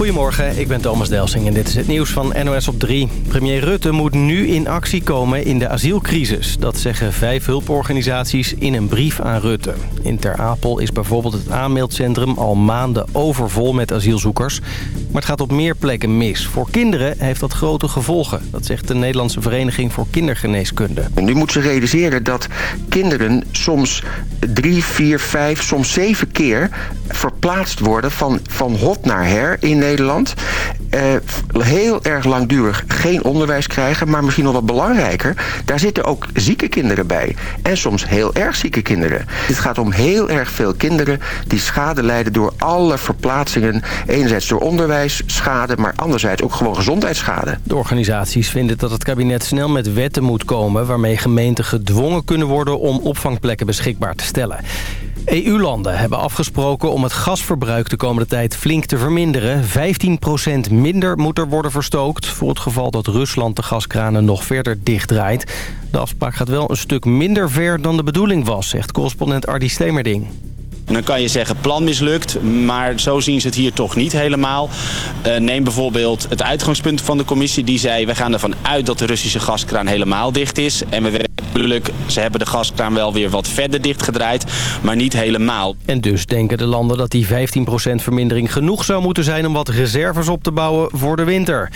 Goedemorgen, ik ben Thomas Delsing en dit is het nieuws van NOS op 3. Premier Rutte moet nu in actie komen in de asielcrisis. Dat zeggen vijf hulporganisaties in een brief aan Rutte. In Ter Apel is bijvoorbeeld het aanmeldcentrum al maanden overvol met asielzoekers. Maar het gaat op meer plekken mis. Voor kinderen heeft dat grote gevolgen. Dat zegt de Nederlandse Vereniging voor Kindergeneeskunde. Nu moeten ze realiseren dat kinderen soms drie, vier, vijf, soms zeven keer verplaatst worden van, van hot naar her in Nederland. Eh, heel erg langdurig geen onderwijs krijgen, maar misschien nog wat belangrijker. Daar zitten ook zieke kinderen bij. En soms heel erg zieke kinderen. Het gaat om heel erg veel kinderen die schade lijden door alle verplaatsingen. Enerzijds door onderwijsschade, maar anderzijds ook gewoon gezondheidsschade. De organisaties vinden dat het kabinet snel met wetten moet komen... waarmee gemeenten gedwongen kunnen worden om opvangplekken beschikbaar te stellen. EU-landen hebben afgesproken om het gasverbruik de komende tijd flink te verminderen. 15% minder moet er worden verstookt... voor het geval dat Rusland de gaskranen nog verder dichtdraait. De afspraak gaat wel een stuk minder ver dan de bedoeling was... zegt correspondent Ardi Stemerding. dan kan je zeggen plan mislukt, maar zo zien ze het hier toch niet helemaal. Uh, neem bijvoorbeeld het uitgangspunt van de commissie. Die zei, we gaan ervan uit dat de Russische gaskraan helemaal dicht is. En we Natuurlijk, ze hebben de gaskraan wel weer wat verder dichtgedraaid, maar niet helemaal. En dus denken de landen dat die 15% vermindering genoeg zou moeten zijn... om wat reserves op te bouwen voor de winter.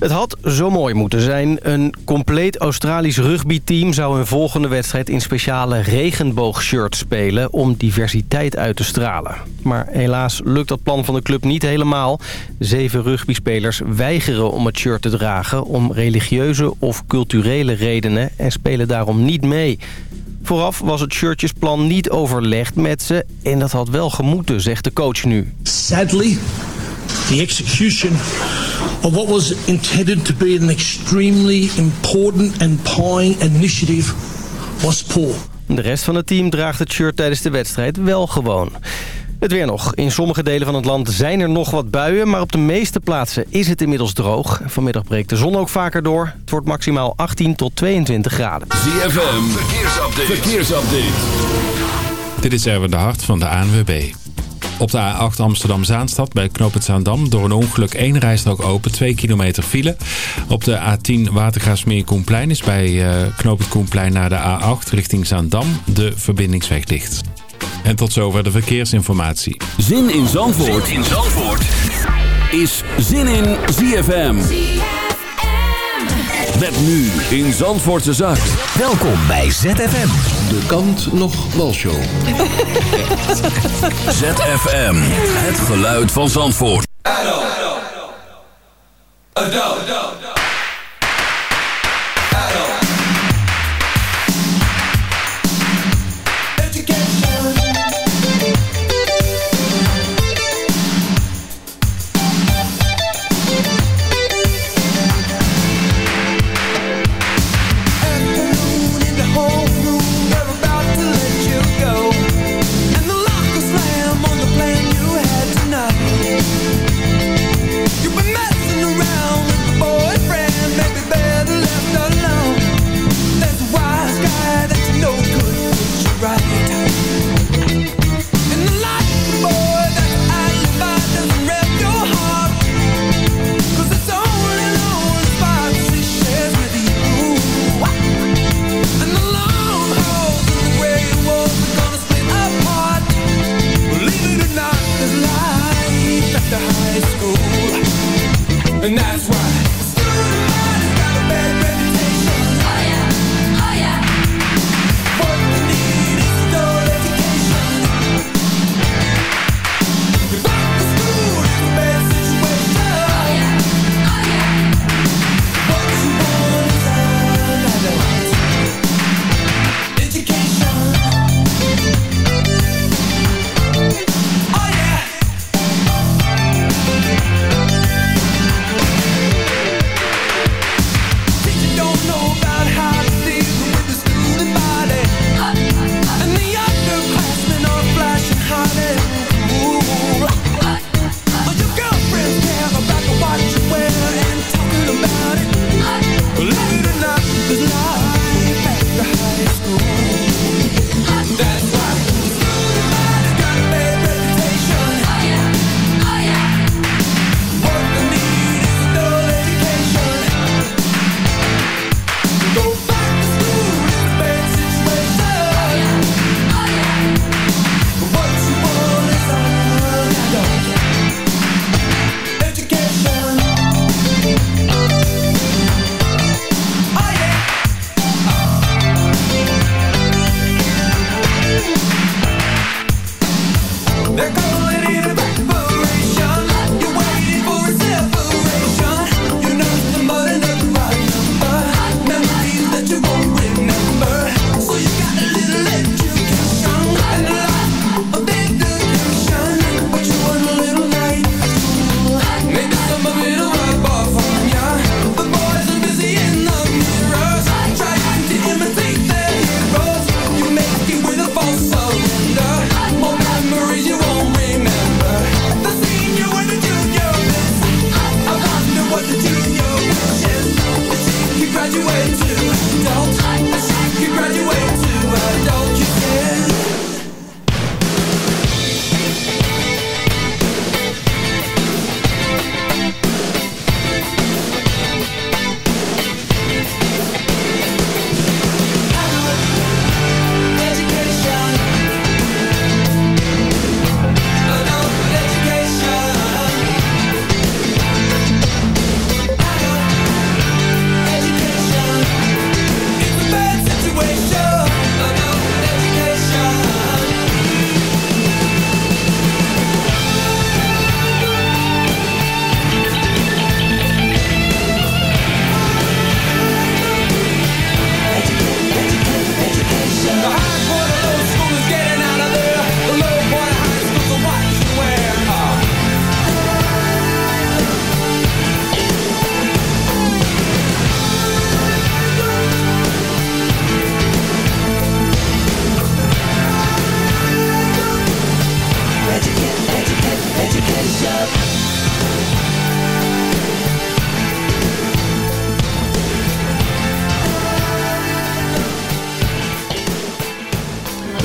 Het had zo mooi moeten zijn. Een compleet Australisch rugbyteam zou hun volgende wedstrijd in speciale regenboogshirts spelen om diversiteit uit te stralen. Maar helaas lukt dat plan van de club niet helemaal. Zeven rugbyspelers weigeren om het shirt te dragen om religieuze of culturele redenen en spelen daarom niet mee. Vooraf was het shirtjesplan niet overlegd met ze en dat had wel gemoeten, zegt de coach nu. Sadly, the execution of what was intended to be an extremely important and initiative was poor. De rest van het team draagt het shirt tijdens de wedstrijd wel gewoon. Het weer nog. In sommige delen van het land zijn er nog wat buien... maar op de meeste plaatsen is het inmiddels droog. Vanmiddag breekt de zon ook vaker door. Het wordt maximaal 18 tot 22 graden. ZFM, verkeersupdate. verkeersupdate. Dit is Erwin de Hart van de ANWB. Op de A8 Amsterdam-Zaanstad bij Knoop Zaandam door een ongeluk één rijstrook open, 2 kilometer file. Op de A10 Watergraafsmeer Koenplein is bij uh, Knoop het Koenplein naar de A8 richting Zaandam de verbindingsweg dicht. En tot zover de verkeersinformatie. Zin in Zandvoort, zin in Zandvoort. is Zin in ZFM. Met nu in Zandvoortse Zaak. Welkom bij ZFM. De kant nog walshow. ZFM. Het geluid van Zandvoort. Adult. Adult. Adult.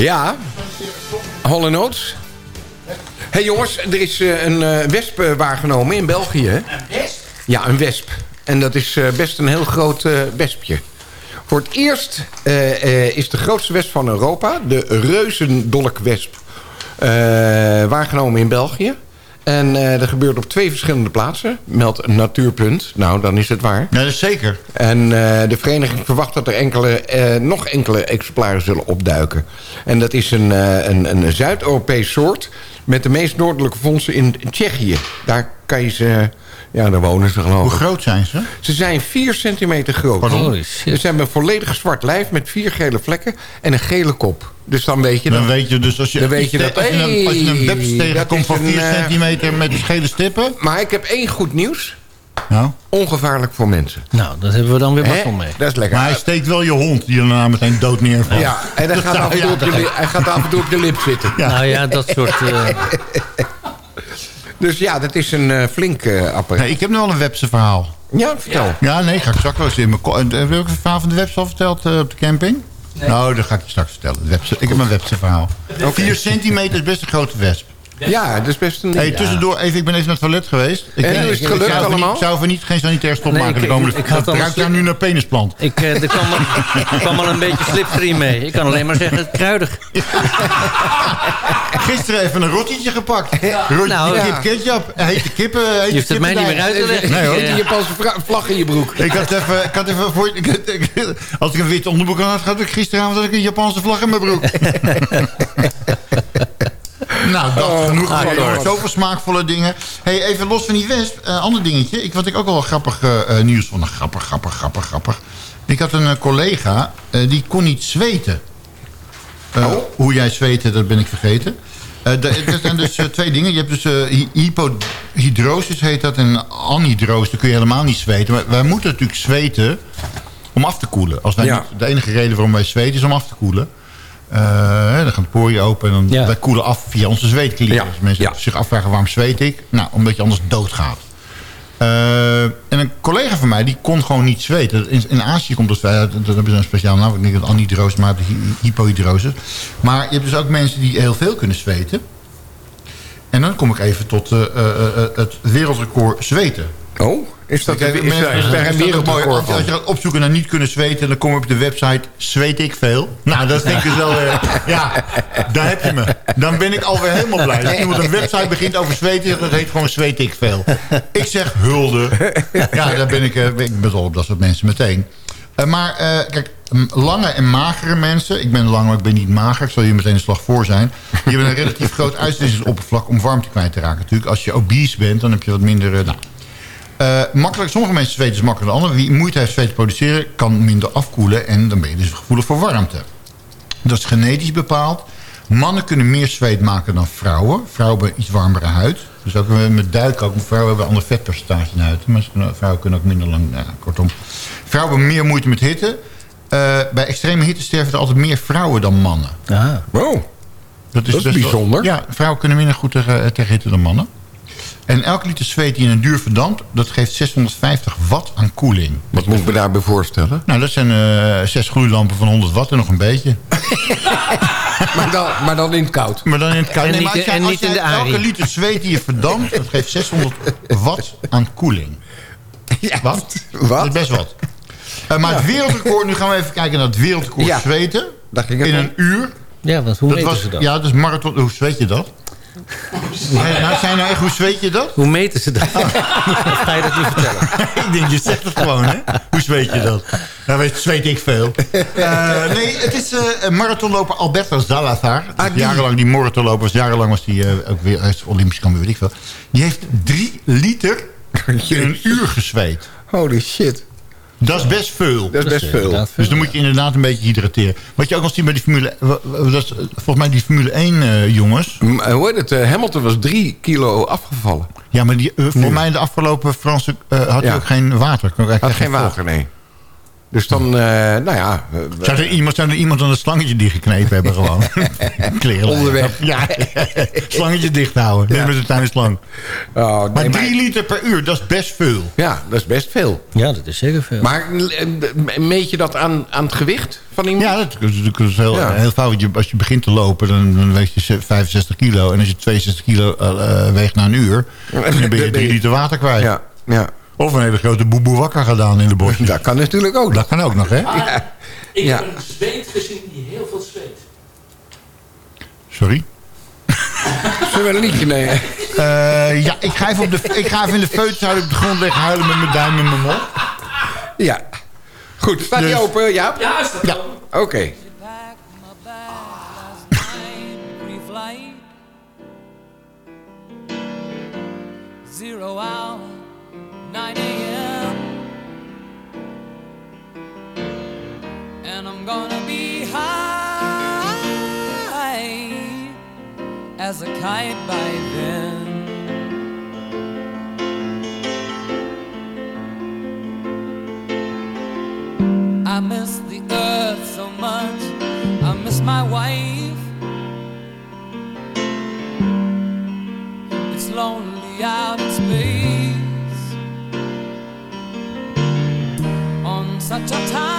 Ja, Hall Oates. Hé hey jongens, er is eh, een eh, wesp eh, waargenomen in België. Een wesp? Ja, een wesp. En dat is best een heel groot wespje. Voor het eerst is de grootste wesp van Europa, de reuzendolkwesp, eh, waargenomen in België. En eh, dat gebeurt op twee verschillende plaatsen. Meldt Natuurpunt. Nou, dan is het waar. Ja, dat is zeker. En eh, de vereniging verwacht dat er enkele, eh, nog enkele exemplaren zullen opduiken. En dat is een, eh, een, een Zuid-Europees soort... met de meest noordelijke vondsten in, in Tsjechië. Daar kan je ze... Ja, daar wonen ze geloof Hoe ik. groot zijn ze? Ze zijn 4 centimeter groot. Pardon? Ze hebben een volledig zwart lijf met vier gele vlekken en een gele kop. Dus dan weet je Dan dat... weet je dus als je, Dan weet je dat- als je een, als je een webs tegenkomt van is 4 een, eh, centimeter met schele stippen. Maar ik heb één goed nieuws. Nou. Ongevaarlijk voor mensen. Nou, dat hebben we dan weer van mee. Dat is lekker. Maar hij steekt wel je hond die daarna meteen dood neervalt. Ja, en hij gaat, af en toe op li- hij gaat af en toe op je lip zitten. Nou ja, dat soort... eh, Dus ja, dat is een eh, flink eh apparaat. Nee, ik heb nu al een webse verhaal. Ja, vertel. Ja, nee, ga ik straks wel eens in mijn... eh, Heb je ook een verhaal van de webse al verteld op de camping? Nou, dat ga ik je straks vertellen. De webse, ik heb een webse verhaal. 4 centimeter is best een grote wesp. Ja, dat is best een... Hey, ja. tussendoor, even, ik ben even naar het toilet geweest. Ik, En is het gelukt ik zou even allemaal? Niet, ik zou even niet geen sanitair stop Nee, maken ik- de komende... ik- ik had ruikt daar nu naar penisplant. ik, eh, er kwam, al- er kwam al een beetje slipstream mee. Ik kan alleen maar zeggen, kruidig. Gisteren even een rottietje gepakt. Rottietje Nou, kip ja. ketchup. Hete kippen. Hete Je hoeft het mij niet meer uit te leggen. Nee, hoor. Die Japanse vlag in je broek. Ik had even, ik had even voor, ik, ik- als ik een wit onderbroek aan had, had ik gisteravond had ik een Japanse vlag in mijn broek. nou, dat genoeg. ah, van jongens. zoveel smaakvolle dingen. Hey, even los van die wesp, een ander dingetje. Ik, wat ik ook wel grappig eh, eh, nieuws vond. Nou, grappig, grappig, grappig, grappig. Ik had een eh, collega, eh, die kon niet zweten. Eh, Hoe jij zweten, dat ben ik vergeten. Eh, Er zijn dus eh, twee dingen. Je hebt dus eh, hy- hypohydrosis heet dat en anhydrosis. Dan kun je helemaal niet zweten. Maar wij moeten natuurlijk zweten om af te koelen. Als wij Ja. niet, de enige reden waarom wij zweten is om af te koelen. Eh, dan gaan de poriën open en dan, Ja. wij koelen af via onze zweetklieren. Ja. Als mensen Ja. zich afvragen waarom zweet ik? Nou, omdat je anders doodgaat. Eh, en een collega van mij, die kon gewoon niet zweten. In, in Azië komt dat, dat, dat hebben ze een speciaal naam. Ik denk dat anhydrose, maar hypohydrose. Maar je hebt dus ook mensen die heel veel kunnen zweten. En dan kom ik even tot eh, het wereldrecord zweten. Oh, is dat is, is daar een mooi. Als je, je gaat opzoeken naar niet kunnen zweten... dan kom je op de website zweet ik veel. Nou, dat vind ik dus wel... eh, ja, daar heb je me. Dan ben ik alweer helemaal blij. Als iemand een website begint over zweten... dat heet gewoon zweet ik veel. Ik zeg hulde. Ja, daar ben ik, eh, ik ben dol op dat soort mensen meteen. Eh, maar kijk, lange en magere mensen... ik ben lang, maar ik ben niet mager. Ik zal je meteen een slag voor zijn. Die hebben een relatief groot uitwisselingsoppervlak... om warmte kwijt te raken. Natuurlijk, als je obese bent, dan heb je wat minder... nou, eh, makkelijk, sommige mensen zweten is makkelijker dan anderen. Wie moeite heeft zweet te produceren, kan minder afkoelen... en dan ben je dus gevoelig voor warmte. Dat is genetisch bepaald. Mannen kunnen meer zweet maken dan vrouwen. Vrouwen hebben iets warmere huid. Dus ook met duiken ook. Vrouwen hebben een ander vetpercentage in de huid. Maar vrouwen kunnen ook minder lang... Nou, kortom. Vrouwen hebben meer moeite met hitte. Eh, bij extreme hitte sterven er altijd meer vrouwen dan mannen. ah. Wow. Dat is, Dat is best wel- bijzonder. ja, vrouwen kunnen minder goed tegen, eh, tegen hitte dan mannen. En elke liter zweet die in een duur verdampt... dat geeft 650 watt aan koeling. Wat moet ik me daarbij voorstellen? Nou, dat zijn eh, zes gloeilampen van 100 watt en nog een beetje. maar, dan, maar dan in het koud. Maar dan in het koud. En Nee, niet- maar als jij- en als niet in de arie. Elke liter zweet die je verdampt, dat geeft 600 watt aan koeling. Wat? Wat? Dat is best wat. Eh, maar het wereldrecord, nu gaan we even kijken naar het wereldrecord Ja. zweten. In een uur. Ja, want hoe Dat was, ze dat? ja, dus marathon. Hoe zweet je dat? Nee, nou, zijn nou echt, hoe zweet je dat? Hoe meten ze dat? Ga je dat niet vertellen? ik denk, je zegt het gewoon, hè? Hoe zweet je dat? Nou, weet, zweet ik veel. Eh, nee, het is eh, marathonloper Alberto Salazar. Ah, die. Jarenlang, die marathonloper was jarenlang was die eh, ook weer is Olympisch kampioen, weet ik veel. Die heeft drie liter in een uur gezweet. Holy shit. Dat is best veel. Dat is best veel. Dus dan moet je inderdaad een beetje hydrateren. Wat je ook nog ziet bij die Formule... Dat is, eh, volgens mij die Formule 1 eh, jongens. M- eh, Hoe heet het? eh, Hamilton was drie kilo afgevallen. Ja, maar die, voor mij de afgelopen Franse... eh, had hij Ja. ook geen water. Had geen water, nee. Dus dan, eh, nou ja... eh, Zou er, iemand, zou er iemand aan het slangetje die geknepen hebben gewoon? Kleren. Onderweg. Ja, slangetje dicht houden. Neem eens een oh, nee, Maar drie liter per uur, dat is best veel. Ja, dat is best veel. Ja, dat is zeker veel. Maar eh, meet je dat aan, aan het gewicht van iemand? Ja, dat is, dat is heel, Ja. heel fout. Als je begint te lopen, dan, dan weeg je 65 kilo. En als je 62 kilo eh, eh, weegt na een uur... dan ben je drie liter water kwijt. Ja, ja. Of een hele grote boeboe wakker gedaan in de bos. Dat kan natuurlijk ook. Dat kan ook nog, hè? Ik Ja. heb een zweet gezien die heel veel zweet. Sorry? Zullen we een liedje nemen? Eh, ja, ik ga even, op de, ik ga even in de feutushouding op de grond liggen huilen met mijn duim in mijn mond. Ja. Goed, staat die Dus- open, Jaap? Ja, is dat Ja. Oké. Zero hour, 9 a.m. And I'm gonna be high as a kite by then. I miss the earth so much. I miss my wife. Such a timeless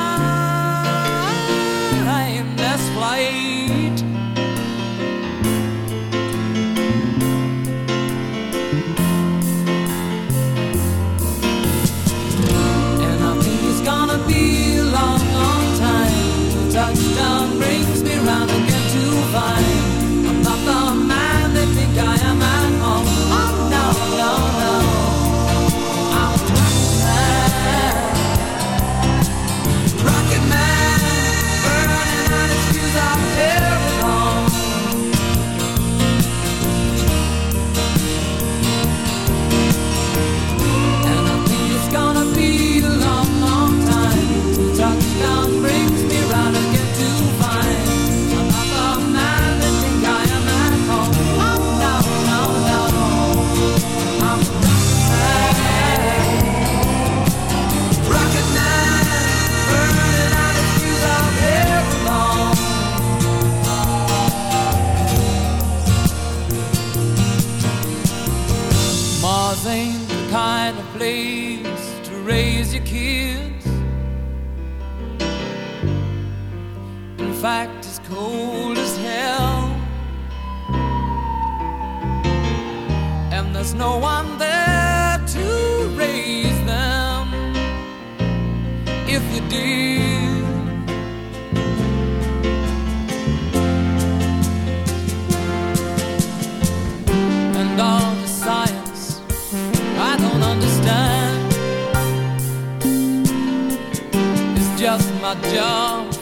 to raise them. If you did. and all the science I don't understand. It's just my job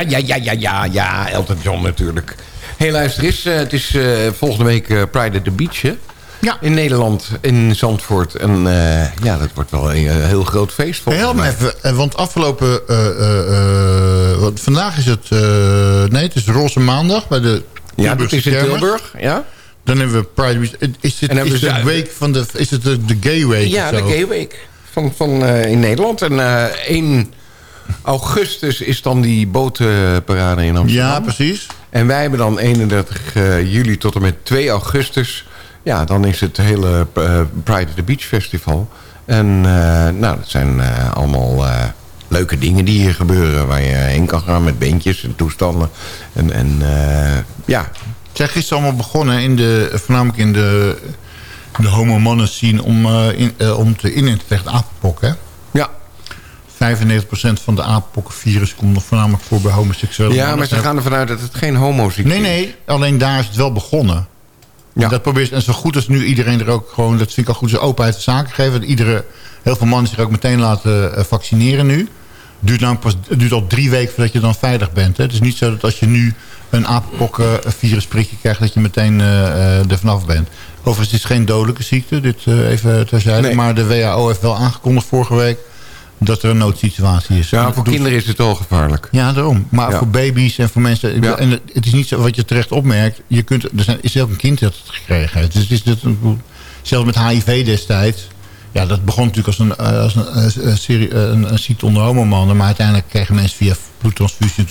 Ja, ja, ja, ja, ja, ja. Elton John natuurlijk. Hey, luister eens. eh, het is eh, volgende week eh, Pride at the Beach, hè? Ja. In Nederland, in Zandvoort. En ja, dat wordt wel een heel groot feest volgens Help me mij. even, want afgelopen... wat, vandaag is het... nee, het is Roze Maandag bij de Ja, dat is in. Tilburg. Ja, Dan hebben we Pride Week. Is het, is Zuid- week van de... Is het de, de Gay Week ja de? Gay Week van, van, in Nederland. En 1 augustus is dan die botenparade in Amsterdam. Ja, precies. En wij hebben dan 31 eh, juli tot en met 2 augustus... ja, dan is het hele eh, Pride at the Beach Festival. En eh, nou, dat zijn allemaal leuke dingen die hier gebeuren... waar je heen kan gaan met beentjes en toestanden. En, en ja, Zeg, gisteren allemaal begonnen, in de, voornamelijk in de, de homo-mannen scene... om, eh, in, om te tegen apenpok, hè? Ja. 95% van de apenpokkenvirus komt nog voornamelijk voor bij homoseksuele ja maar ze gaan ervan uit dat het geen homoziekte Nee, nee, alleen daar is het wel begonnen. Ja. En dat probeert, en zo goed als nu iedereen er ook gewoon... dat vind ik al goed, zijn openheid de zaken geven. Dat iedere, heel veel mannen zich ook meteen laten eh, vaccineren nu. Duurt nou pas, het duurt al drie weken voordat je dan veilig bent. Hè. Het is niet zo dat als je nu een apenpokkenvirusprikje krijgt... dat je meteen eh, eh, er vanaf bent. Overigens, het is geen dodelijke ziekte, dit even terzijde. Nee. Maar de WHO heeft wel aangekondigd vorige week... dat er een noodsituatie is. Ja, voor kinderen is het wel gevaarlijk. ja, daarom. Maar Ja. voor baby's en voor mensen... Ja. En het, is niet zo wat je terecht opmerkt. Je kunt, er zijn, is ook een kind dat het gekregen heeft. Dus het is, zelfs met HIV destijds... Ja, dat begon natuurlijk als een, eh, als een, eh, een, serie, eh, een, een ziekte onder homomannen. Maar uiteindelijk kregen mensen via bloedtransfusie...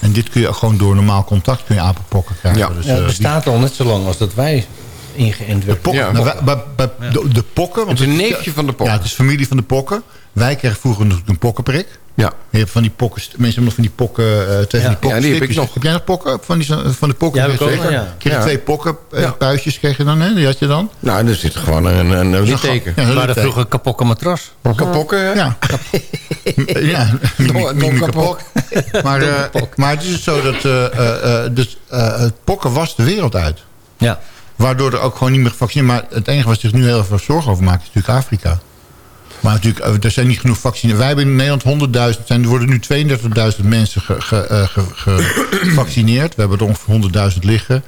En, dit kun je ook gewoon door normaal contact kun je apenpokken krijgen. Ja. Dus, Ja, het eh, bestaat al net zo lang als dat wij ingeënt de werden. pokken, Ja, nou, pokken. wij- bij, bij de, de pokken... Want Het is een neefje van de pokken. Ja, het is familie van de pokken. Wij kregen vroeger natuurlijk een pokkenprik. Ja. Je hebt van die pokken, mensen hebben nog van die pokken, eh, van die Ja, die heb ik nog. Heb jij nog pokken? Van, die, van de pokken? Ja, heb ik ook, zeker? ja. Kreeg je twee pokken, Ja. puistjes kreeg je dan, hè? Die had je dan? Nou, er zit gewoon een, een, een litteken. Ja, litteken. vroeger een kapokke matras. Kapokken, hè? Ja. ja, mimi Kapok. Maar, eh, maar het is dus zo dat eh, eh, eh, dus, eh, het pokken was de wereld uit. Ja. Waardoor er ook gewoon niet meer gevaccineerd... Maar het enige waar ze zich nu heel veel zorgen over maken... is natuurlijk Afrika. Maar natuurlijk, eh, er zijn niet genoeg vaccins. Wij hebben in Nederland 100.000... zijn- Er worden nu 32.000 mensen eh, ge- ge- gevaccineerd. We hebben er ongeveer 100.000 liggen.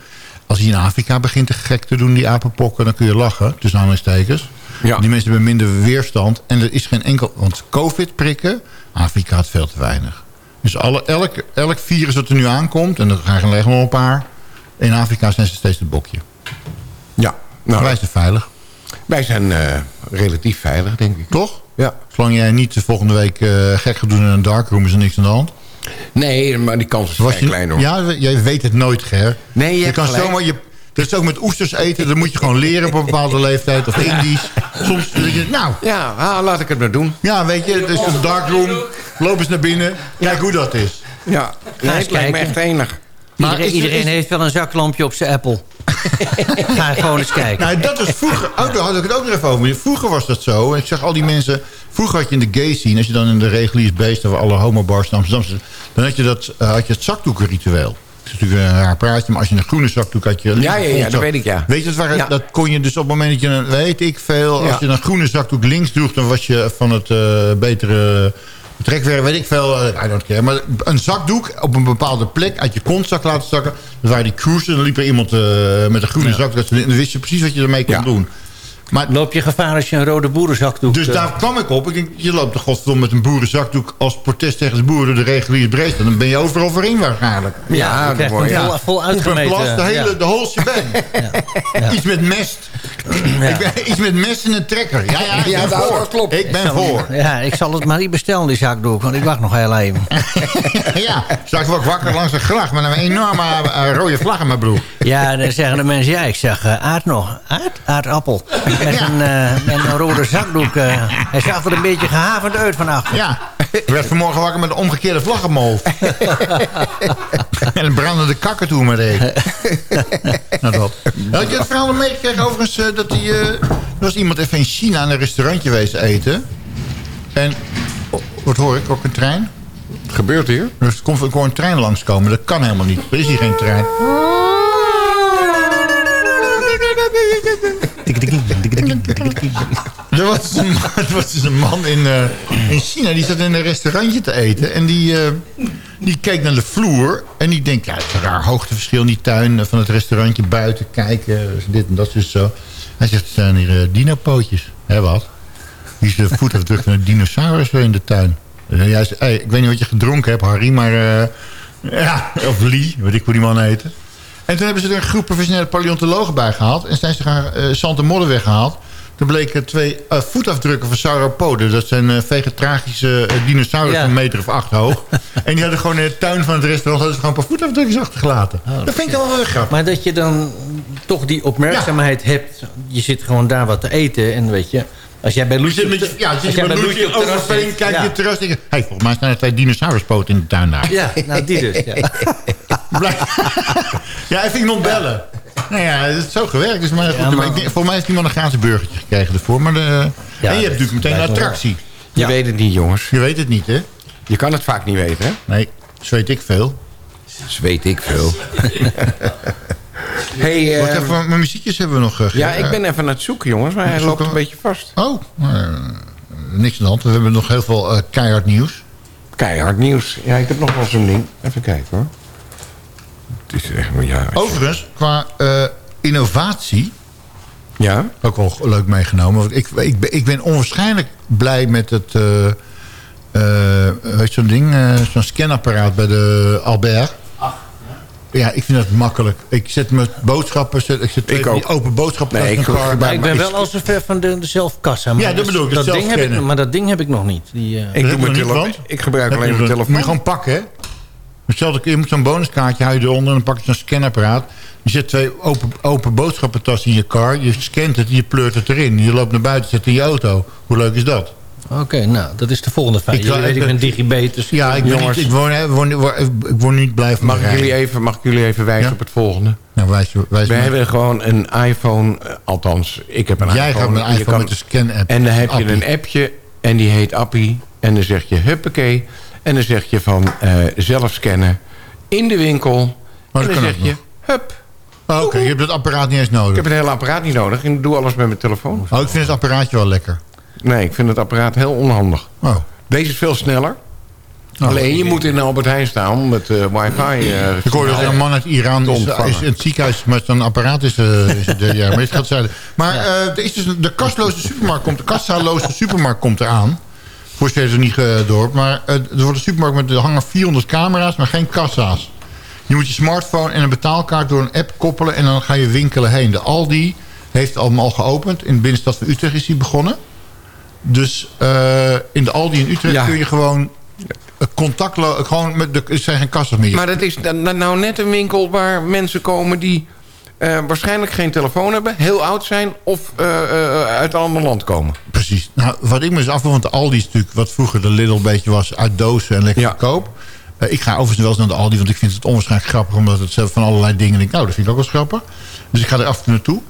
Als die in Afrika begint te gek te doen, die apenpokken... dan kun je lachen, tussen aanhalingstekens. Ja. Die mensen hebben minder weerstand. En er is geen enkel... Want covid prikken, Afrika had veel te weinig. Dus alle, elk, elk virus dat er nu aankomt... en er gaan er nog een paar... in Afrika zijn ze steeds het bokje. Ja. Nou, Wij zijn veilig. Wij zijn eh, relatief veilig, denk ik. Toch? Ja. Zolang jij niet de volgende week eh, gek gaat doen in een darkroom... is er niks aan de hand. Nee, maar die kans is Was vrij je- klein, hoor. Ja, jij weet het nooit, Ger. Nee, je je hebt kan gelijk. zomaar... Je, dat is ook met oesters eten. Dat moet je gewoon leren op een bepaalde leeftijd. Of Indisch. Soms denk je, nou... Ja, ah, laat ik het maar doen. Ja, weet je, het is een darkroom. Loop eens naar binnen. Kijk hoe dat is. Ja, nee, eens het lijkt me kijken. echt enig. Maar iedereen is er- iedereen is- heeft wel een zaklampje op zijn Apple. Ga gewoon eens kijken. Nou, dat was vroeger... Oh, daar had ik het ook nog even over. Vroeger was dat zo. Ik zag al die mensen... Vroeger had je in de gay scene... Als je dan in de reguliers beest... waar alle homobars in Amsterdam. Dan had je, dat, eh, had je het zakdoekenritueel. Dat is natuurlijk een raar praatje. Maar als je een groene zakdoek had... Je Ja, ja, ja, dat weet ik, ja. Weet je het waar? Ja. Dat kon je dus op het moment dat je... Een, weet ik veel... Als Ja. je een groene zakdoek links droeg... Dan was je van het eh, betere... Trekwerk, weet ik veel, eh, I don't care. Maar een zakdoek op een bepaalde plek uit je kontzak laten zakken. Dat waren die cruisen. Dan liep er iemand eh, met een groene zakdoek. En dan wist je precies wat je ermee kon Ja. doen. Maar Loop je gevaar als je een rode boerenzakdoek... dus eh, daar kwam ik op. Ik denk, je loopt de godverdomme met een boerenzakdoek als protest tegen de boeren door de reguliere breed. Dan ben je overal voorin waarschijnlijk. Ja, Ja, dan word je- vol, vol uitgemeten. plas, de hele, ja. de whole shebang. Iets met mest. Ik ben, iets met mest en een trekker. Ja, ja, ik Ja, ben dat voor. klopt. Ik ben voor. Ja, ik zal het maar niet bestellen, die zakdoek. Want ik wacht nog heel even. ja, straks word ik wakker langs de gracht met een enorme eh, rode vlag in mijn broek. Ja, dan zeggen de mensen... Ja, ik zeg eh, aard nog. Aard? Aardappel. Met, Ja. een, eh, met een rode zakdoek. eh. hij zag er een beetje gehavend uit van achter. Ja, ik werd vanmorgen wakker met een omgekeerde vlag op mijn hoofd. en een brandende kakatoe me deed. nou, dat. Had je het verhaal nog meegekregen overigens dat die, eh, er was iemand even in China in een restaurantje wezen eten. En, oh, wat hoor ik, ook een trein? Wat gebeurt hier? Dus er komt er gewoon een trein langskomen. Dat kan helemaal niet. Er is hier geen trein. Er was, een, man- er was dus een man in, eh, in China, die zat in een restaurantje te eten. En die, eh, die keek naar de vloer. En die denkt, ja, het is een raar hoogteverschil in die tuin eh, van het restaurantje buiten. Kijken, dus dit en dat is zo. Hij zegt, er zijn hier uh, dinopootjes. Hé, wat? Die is de voetafdruk van een dinosaurus in de tuin. Zei, hey, ik weet niet wat je gedronken hebt, Harry, maar... eh, ja, of Lee, weet ik hoe die man heette. En toen hebben ze er een groep professionele paleontologen bij gehaald. En zijn ze gaan uh, zand en modder weggehaald. Toen bleken twee uh, voetafdrukken van sauropoden. Dat zijn uh, vegetarische uh, dinosaurus Ja. van een meter of acht hoog. en die hadden gewoon in de tuin van het restaurant... hadden ze gewoon een paar voetafdrukjes achtergelaten. dat vind ik wel wel grappig. Maar dat je dan toch die opmerkzaamheid hebt. Je zit gewoon daar wat te eten. En weet je, als jij bij Je Loetje op ja, als zit jij met bij Loetje op terras zit, kijk je terras en denk je... Hey, volgens mij staan er twee dinosauruspoten in de tuin daar. Ja, nou die dus. Ja. Ja, hij ging nog bellen. Nou ja, het is zo gewerkt. Dus maar goed, maar- ik volgens mij heeft iemand een gratis burgertje gekregen ervoor. Maar de, en je hebt natuurlijk meteen een attractie. Je weet het niet, jongens. Je weet het niet, hè? Je kan het vaak niet weten, hè? Nee, zo weet ik veel. Dat weet ik veel. hey, Wacht eh, even, mijn muziekjes hebben we nog. eh, ja, ik ben even aan het zoeken, jongens. Maar hij loopt een beetje vast. Oh, eh, niks aan de hand. We hebben nog heel veel eh, keihard nieuws. Keihard nieuws. Ja, ik heb nog wel zo'n ding. Even kijken, hoor. Het is echt... Ja, Overigens, qua innovatie... Ja? Ook wel leuk meegenomen. Want ik, ik, ben, ik ben onwaarschijnlijk blij met het... weet je zo'n ding? zo'n scanapparaat bij de Albert. Ja, ik vind dat makkelijk. Ik zet mijn boodschappen... Zet, ik zet twee Ik die ook. open boodschappen... Nee, ik elkaar. Maar ik ben wel al zover van de, de zelfkassa. maar Ja, dat bedoel ik, dat ding heb ik. Maar dat ding heb ik nog niet. Die, eh, Ik, doe mijn telefoon. Ik gebruik Heb alleen je mijn telefoon. Moet je gewoon pakken, hè? Hetzelfde, je moet zo'n bonuskaartje hou je eronder... en dan pak je zo'n scanapparaat. Je zet twee open, open boodschappentassen in je car. Je scant het, je pleurt het erin. Je loopt naar buiten, zet het in je auto. Hoe leuk is dat? Oké, nou, dat is de volgende feit. Ik Ik, wil- weet, ik ben digibet, dus... Ja, ik, Jongens. niet, ik, word, ik, word, ik, word, ik word niet blij van Mag ik, jullie even, mag ik jullie even wijzen Ja? op het volgende? Nou, wijs, wijs We hebben gewoon een iPhone, eh, althans, ik heb een Jij iPhone. gaat met een iPhone kan- met de scan-app. En dan heb je Appie. een appje en die heet Appie. En dan zeg je huppakee. En dan zeg je van eh, zelf scannen in de winkel. Maar en dat dan zeg je hup. Oh, Oké, je hebt het apparaat niet eens nodig. Ik heb het hele apparaat niet nodig. Ik doe alles met mijn telefoon. Oh, ik vind het apparaatje wel lekker. Nee, ik vind het apparaat heel onhandig. Oh. Deze is veel sneller. Oh. Alleen je moet in een Albert Heijn staan met eh wifi. eh, Ik hoorde dat een man uit Iran is, in het ziekenhuis met zo'n apparaat. Is, eh, is het, ja, maar het gaat zeiden. Maar er is dus een- de kastloze supermarkt komt, de kassaloze supermarkt komt eraan. Voor steeds er niet door. Maar er wordt een supermarkt met er hangen 400 camera's, maar geen kassa's. Je moet je smartphone en een betaalkaart door een app koppelen en dan ga je winkelen heen. De Aldi heeft allemaal geopend. In de binnenstad van Utrecht is die begonnen. Dus eh, in de Aldi in Utrecht Ja. kun je gewoon contactloos... Gewoon met de, er zijn geen kassas meer. Maar dat is nou net een winkel waar mensen komen die eh, waarschijnlijk geen telefoon hebben, heel oud zijn of eh, uit een ander land komen. Precies. Nou, wat ik me dus afvroeg, want de Aldi is natuurlijk wat vroeger de Lidl een beetje was uit dozen en lekker Ja. goedkoop. Ik ga overigens wel eens naar de Aldi, want ik vind het onwaarschijnlijk grappig, omdat het van allerlei dingen denk, nou, dat vind ik ook wel grappig. Dus ik ga er af en toe naartoe.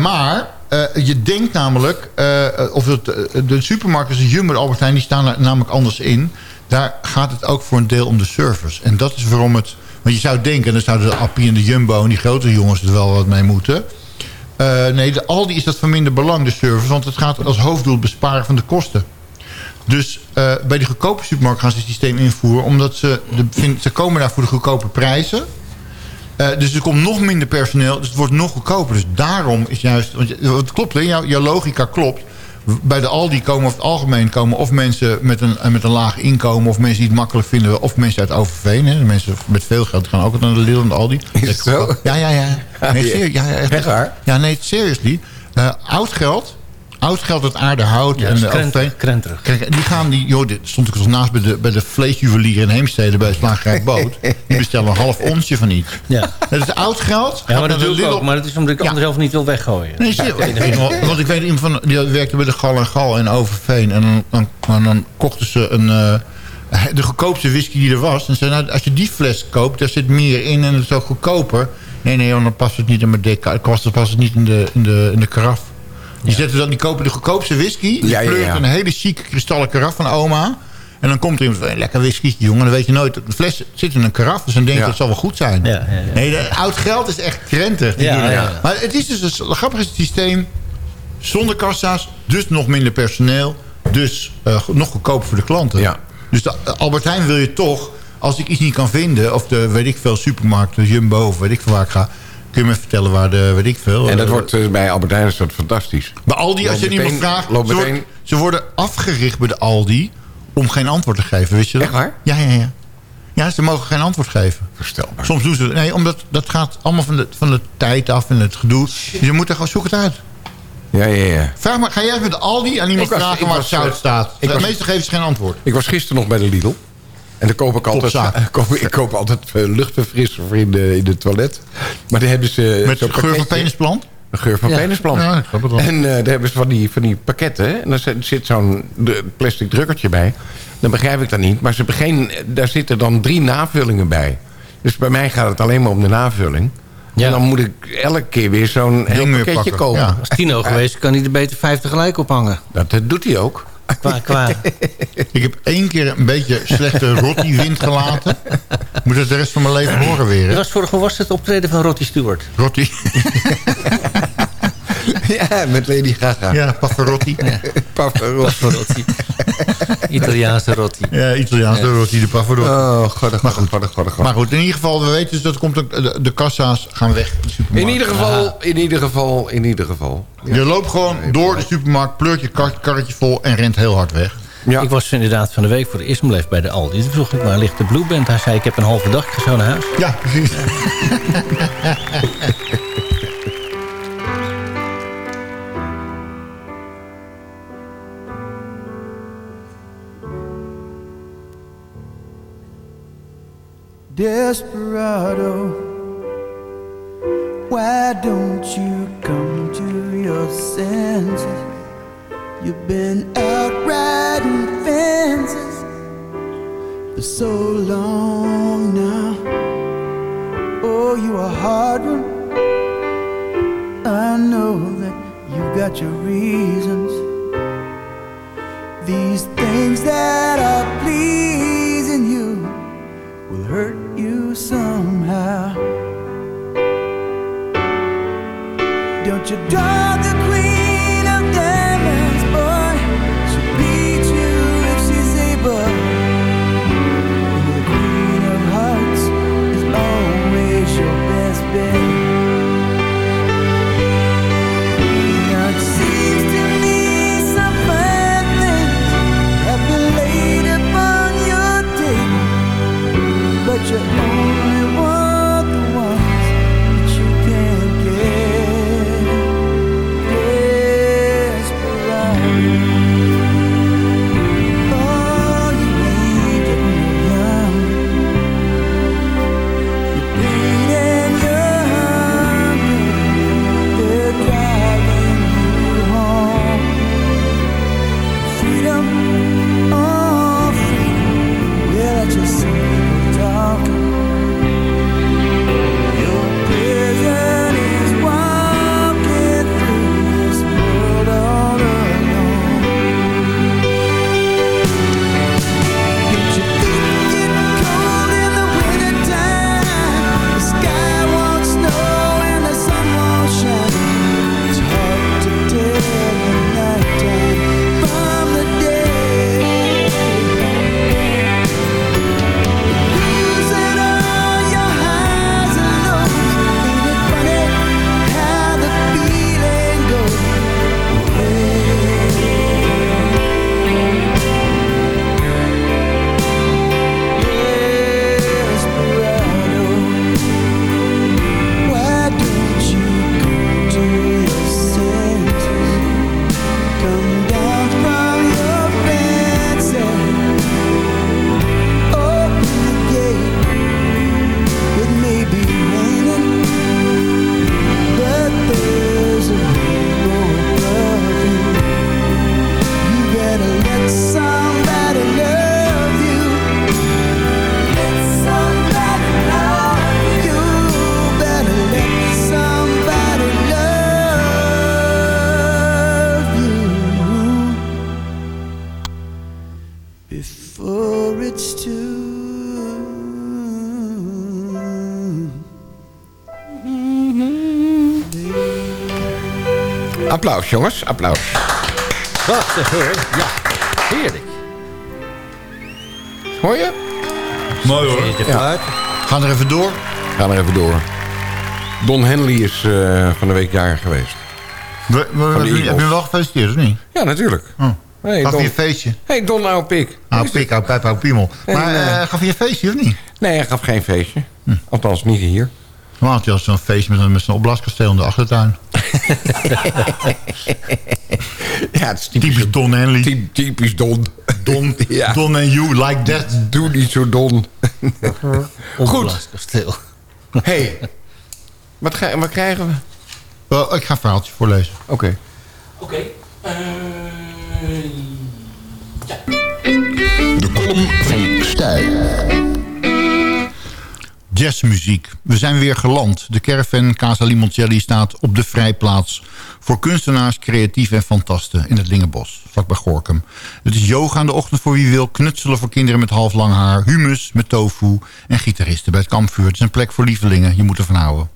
Maar eh, je denkt namelijk, eh, of het, eh, de supermarkten, de Jumbo, de Albert Heijn, die staan er namelijk anders in. Daar gaat het ook voor een deel om de service. En dat is waarom het... Want je zou denken, dan zouden de Appie en de Jumbo en die grote jongens er wel wat mee moeten. Eh, nee, de Aldi is dat van minder belang, de service. Want het gaat als hoofddoel besparen van de kosten. Dus bij die goedkope supermarkt gaan ze het systeem invoeren. Omdat ze, de, vind- ze komen daar voor de goedkope prijzen. Eh, dus er komt nog minder personeel. Dus het wordt nog goedkoper. Dus daarom is juist... Want het klopt, hè? Jouw, jouw logica klopt. Bij de Aldi komen over het algemeen komen of mensen met een, eh, met een laag inkomen... of mensen die het makkelijk vinden... of mensen uit Overveen. Hè? Mensen met veel geld gaan ook naar de Lidl en de Aldi. Is het zo? Ja, ja, ja. Nee, serieus, ja, echt. Ja, nee, seriously. Eh oud geld... Oud geld uit Aardehout Ja, en de. Kijk, die gaan die, joh, dit stond ik als naast bij de, bij de vleesjuwelier in Heemstede bij Slagerij Boot. Die bestellen een half onsje van iets. Ja. Dat is oud geld. Ja, maar dat doe ik ook. Maar dat is omdat ik Ja. anders zelf niet wil weggooien. Nee, zie want ik weet iemand van, die werkte bij de Gal en Gal in Overveen. En dan, dan, dan, dan kochten ze een, eh, de goedkoopste whisky die er was. En zei, nou, als je die fles koopt, daar zit meer in en het is ook goedkoper. Nee, nee, dan past het niet in mijn dek. Past past het niet in de, in de, in de karaf. Die, zetten dan, die kopen de goedkoopste whisky. Die Ja, een hele chique kristallen karaf van oma. En dan komt er iemand van, "Hey, lekker whisky, jongen. Dan weet je nooit, de fles zit in een karaf. Dus dan denk je, Ja. dat zal wel goed zijn. Ja, ja, ja. Nee, oud geld is echt krentig. Maar het is dus, een grappig systeem. Zonder kassa's, dus nog minder personeel. Dus eh, nog goedkoper voor de klanten. Ja. Dus de, Albert Heijn wil je toch als ik iets niet kan vinden... of de, weet ik veel, supermarkt, de Jumbo of weet ik veel waar ik ga... kun je me vertellen waar de, weet ik veel... En dat eh, wordt eh, bij Albert Heijn is dat fantastisch. Bij Aldi, als je meteen- vraagt... Ze, worden- ze worden afgericht bij de Aldi om geen antwoord te geven, weet je dat? Echt waar? Ja, ja, ja. Ja, ze mogen geen antwoord geven. Verstelbaar. Soms doen ze het. Nee, omdat dat gaat allemaal van de, van de tijd af en het gedoe. Dus je moet er gewoon zoek het uit. Ja, ja, ja. Vraag maar, ga jij met de Aldi aan iemand was- vragen waar was, het zout eh, staat? ik was- Meestal geven ze geen antwoord. Ik was gisteren nog bij de Lidl. En dan koop ik altijd, koop, ik koop altijd eh, luchtverfrisser voor in de, in de toilet. Maar dan hebben ze... Met zo'n de geur van penisplant? De geur van Ja. penisplant. Ja. En eh, daar hebben ze van die, van die pakketten. En daar zit- zo'n de- plastic drukkertje bij. Dan begrijp ik dat niet. Maar ze begin, daar zitten dan drie navullingen bij. Dus bij mij gaat het alleen maar om de navulling. En dan moet ik elke keer weer zo'n pakketje pakken. kopen. Ja. Als Tino geweest, kan hij er beter vijf tegelijk ophangen. Dat, dat doet hij ook. Qua, qua. Ik heb één keer een beetje slechte rotti-wind gelaten. Moet het de rest van mijn leven horen weer, Dat was vorige was het optreden van Rotti Stewart. Rotti. ja, met Lady Gaga. Ja, Pavarotti. Pavarotti. Italiaanse Rotti. Ja, Italiaanse Rotti, de Pavarotti. Oh, god, god, god, god, god, god. Maar goed, in ieder geval, we weten dus dat komt ook, de, de kassa's gaan weg. De supermarkt. In ieder geval, in ieder geval, in ieder geval. Je loopt gewoon door de supermarkt, pleurt je kar- karretje vol en rent heel hard weg. Ja. Ik was inderdaad van de week voor de eerst bleef bij de Aldi. Toen vroeg ik waar ligt de Blue Band. Hij zei ik heb een halve dag, ik ga zo naar huis. Ja, precies. Desperado, why don't you come to your senses? You've been out riding fences for so long now. Oh, you a hard one. I know that you've got your reasons. These things that are pleasing you will hurt you somehow. Don't you draw Applaus, jongens. Applaus. Wat hoor. Ja, heerlijk. Hoor je? Mooi hoor. Ja. Gaan er even door. Gaan er even door. Don Henley is eh, van de week jarig geweest. We, heb je wel gefeliciteerd, of niet? Ja, natuurlijk. Oh. Hey, Gaf Don. je een feestje? hey, Don, oude pik. Nou, pik, oude pijp, oude piemel. Maar eh, eh, gaf je een feestje, of niet? Nee, hij gaf geen feestje. Hm. Althans, niet hier. Normaal had hij al zo'n feestje met, een- met zo'n opblaaskasteel in de achtertuin. Ja, het is Typisch Don Henley. Ty- typisch Don. Don, Ja. Don and you, like that. Doe niet zo Don. Goed. Stil. hey, wat, ga- wat krijgen we? Ik ga een verhaaltje voorlezen. Oké. Oké. De column van Stijl. Jazzmuziek. We zijn weer geland. De caravan Casa Limoncelli staat op de vrijplaats... voor kunstenaars, creatief en fantasten in het Lingenbos, vlakbij Gorkum. Het is yoga aan de ochtend voor wie wil... knutselen voor kinderen met half lang haar... humus met tofu en gitaristen bij het kampvuur. Het is een plek voor lievelingen, je moet ervan houden.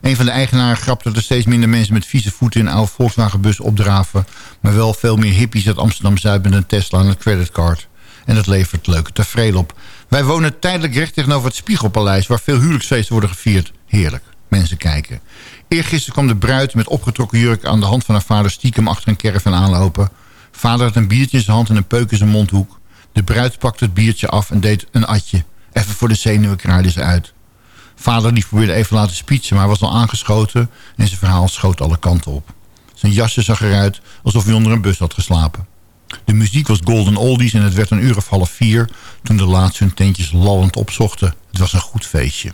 Een van de eigenaren grapt dat er steeds minder mensen met vieze voeten in oude Volkswagenbus opdraven. Maar wel veel meer hippies uit Amsterdam-Zuid met een Tesla en een creditcard. En dat levert leuke tafereel op. Wij wonen tijdelijk recht tegenover het Spiegelpaleis... waar veel huwelijksfeesten worden gevierd. Heerlijk. Mensen kijken. Eergisteren kwam de bruid met opgetrokken jurk aan de hand van haar vader... stiekem achter een caravan aanlopen. Vader had een biertje in zijn hand en een peuk in zijn mondhoek. De bruid pakte het biertje af en deed een atje. Even voor de zenuwen kraaide ze uit. Vader die probeerde even laten speechen, maar was al aangeschoten... en zijn verhaal schoot alle kanten op. Zijn jasje zag eruit alsof hij onder een bus had geslapen. De muziek was golden oldies en het werd een uur of half vier... toen de laatste hun tentjes lallend opzochten. Het was een goed feestje.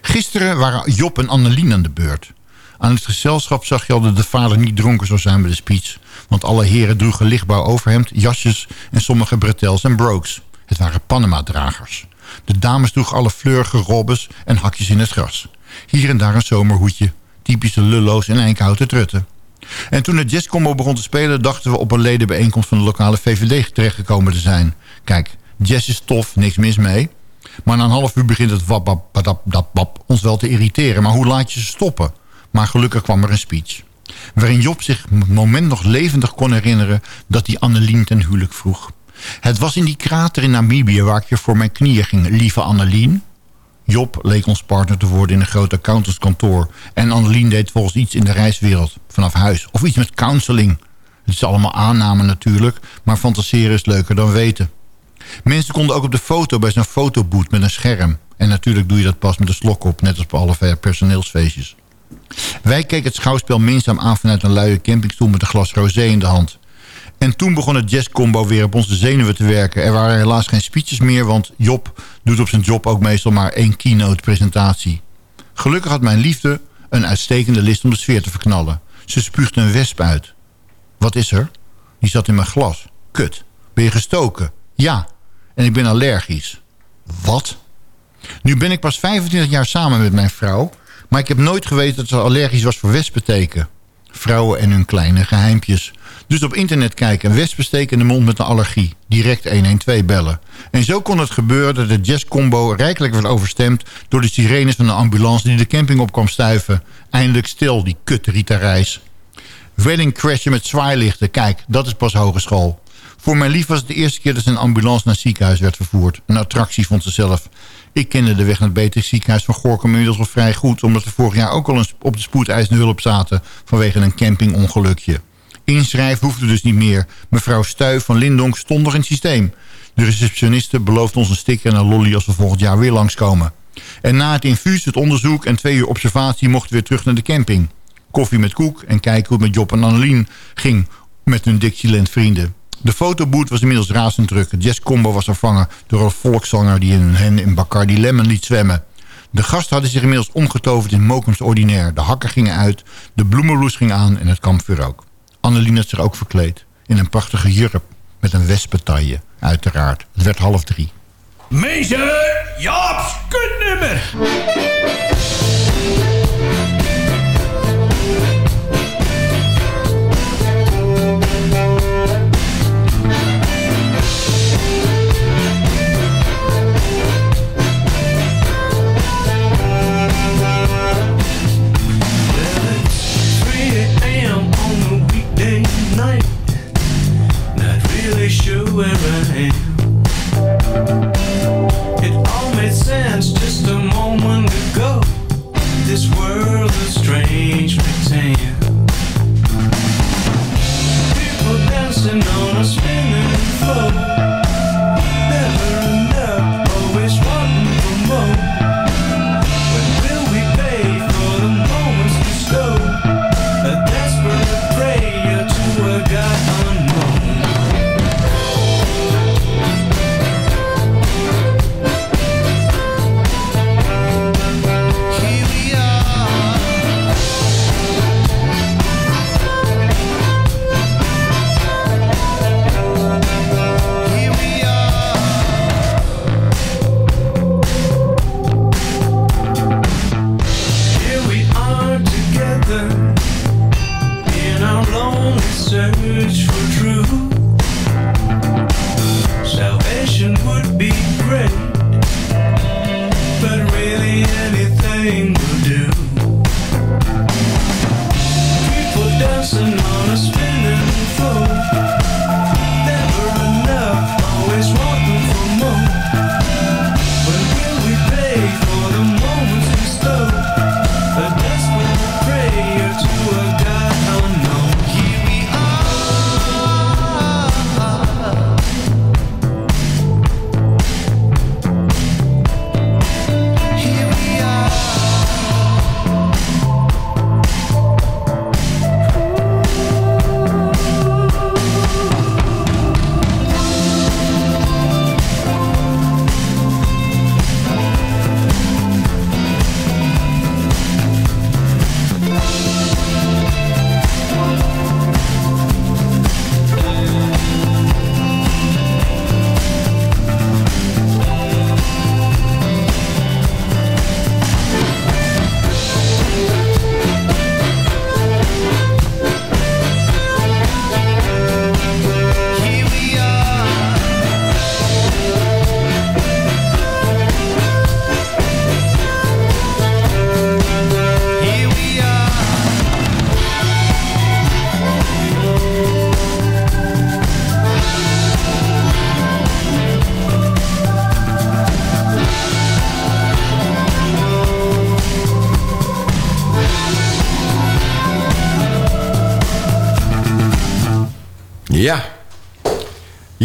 Gisteren waren Job en Annelien aan de beurt. Aan het gezelschap zag je al dat de vader niet dronken zou zijn bij de speech... want alle heren droegen lichtbouw overhemd, jasjes... en sommige bretels en brogues. Het waren Panama-dragers. De dames droegen alle fleurige robbes en hakjes in het gras. Hier en daar een zomerhoedje. Typische lullo's en enkhouten trutten. En toen het jazzcombo begon te spelen... dachten we op een ledenbijeenkomst van de lokale VVD terechtgekomen te zijn. Kijk, jazz is tof, niks mis mee. Maar na een half uur begint het wap, ons wel te irriteren. Maar hoe laat je ze stoppen? Maar gelukkig kwam er een speech. Waarin Job zich het moment nog levendig kon herinneren... dat hij Annelien ten huwelijk vroeg. Het was in die krater in Namibië waar ik je voor mijn knieën ging, lieve Annelien. Job leek ons partner te worden in een groot accountantskantoor. En Annelien deed volgens iets in de reiswereld, vanaf huis. Of iets met counseling. Het is allemaal aanname natuurlijk, maar fantaseren is leuker dan weten. Mensen konden ook op de foto bij zo'n fotoboot met een scherm. En natuurlijk doe je dat pas met een slok op, net als bij alle personeelsfeestjes. Wij keken het schouwspel minzaam aan vanuit een luie campingstoel met een glas rosé in de hand. En toen begon het jazzcombo weer op onze zenuwen te werken. Er waren helaas geen speeches meer, want Job doet op zijn job ook meestal maar één keynote presentatie. Gelukkig had mijn liefde een uitstekende list om de sfeer te verknallen. Ze spuugde een wesp uit. Wat is er? Die zat in mijn glas. Kut. Ben je gestoken? Ja. En ik ben allergisch. Wat? Nu ben ik pas 25 jaar samen met mijn vrouw... maar ik heb nooit geweten dat ze allergisch was voor wespenteken. Vrouwen en hun kleine geheimpjes. Dus op internet kijken, een in de mond met een allergie. Direct 112 bellen. En zo kon het gebeuren dat de jazzcombo rijkelijk werd overstemd... door de sirenes van de ambulance die de camping op kwam stuiven. Eindelijk stil, die kut Rita Reis. Wedding crashen met zwaailichten, kijk, dat is pas hogeschool. Voor mijn lief was het de eerste keer dat zijn ambulance naar het ziekenhuis werd vervoerd. Een attractie vond ze zelf. Ik kende de weg naar het betere ziekenhuis van Gorkum inmiddels wel vrij goed... omdat we vorig jaar ook al op de spoedeisende hulp zaten... vanwege een campingongelukje. Inschrijven hoefde dus niet meer. Mevrouw Stuy van Lindonk stond nog in het systeem. De receptioniste belooft ons een sticker en een lolly als we volgend jaar weer langskomen. En na het infuus, het onderzoek en twee uur observatie... mochten we weer terug naar de camping. Koffie met koek en kijken hoe het met Job en Annelien ging... met hun Dixieland vrienden. De fotoboot was inmiddels razend druk. Het jazzcombo was vervangen door een volkszanger... die hen in Bacardi Lemon liet zwemmen. De gasten hadden zich inmiddels omgetoverd in Mokums ordinair. De hakken gingen uit, de bloemenroes ging aan en het kampvuur ook. Annelien had zich ook verkleed. In een prachtige jurp met een wespentaille, uiteraard. Het werd half drie. Mensen, Jaap's kutnummer. night. Not really sure where I am. It all made sense just a moment ago. This world is strange pretend.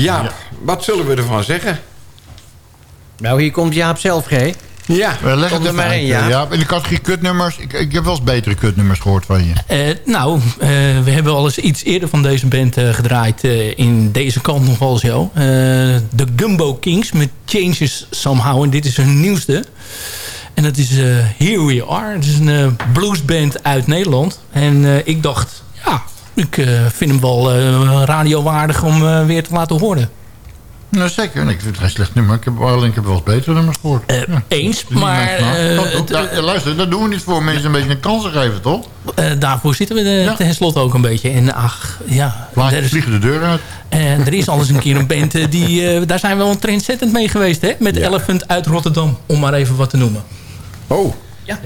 Ja, wat zullen we ervan zeggen? Nou, hier komt Jaap zelf, G. Ja, Eh, leg Kom het er maar in, ja. ja. In de categorie kutnummers, ik, ik heb wel eens betere kutnummers gehoord van je. Eh, nou, eh, we hebben al eens iets eerder van deze band eh, gedraaid eh, in deze kant nog wel zo. Eh, De Gumbo Kings met Changes Somehow. En dit is hun nieuwste. En dat is eh, Here We Are. Het is een eh, bluesband uit Nederland. En eh, ik dacht, ja, ik eh, vind hem wel eh, radiowaardig om eh, weer te laten horen. Nou, zeker. En ik vind het geen slecht nummer. Ik heb, alleen ik heb wel eens betere nummers gehoord. Ja. Eens, maar... Dat ook. Ja, ja, luister, dat doen we niet voor mensen een beetje een kans te geven, toch? daarvoor zitten we de, tenslotte ook een beetje. En ach, ja... Laat vliegen de deur uit. En er is al eens een keer een band, die, daar zijn we wel trendzettend mee geweest. Hè? Met Elephant uit Rotterdam, om maar even wat te noemen. Oh. Ja,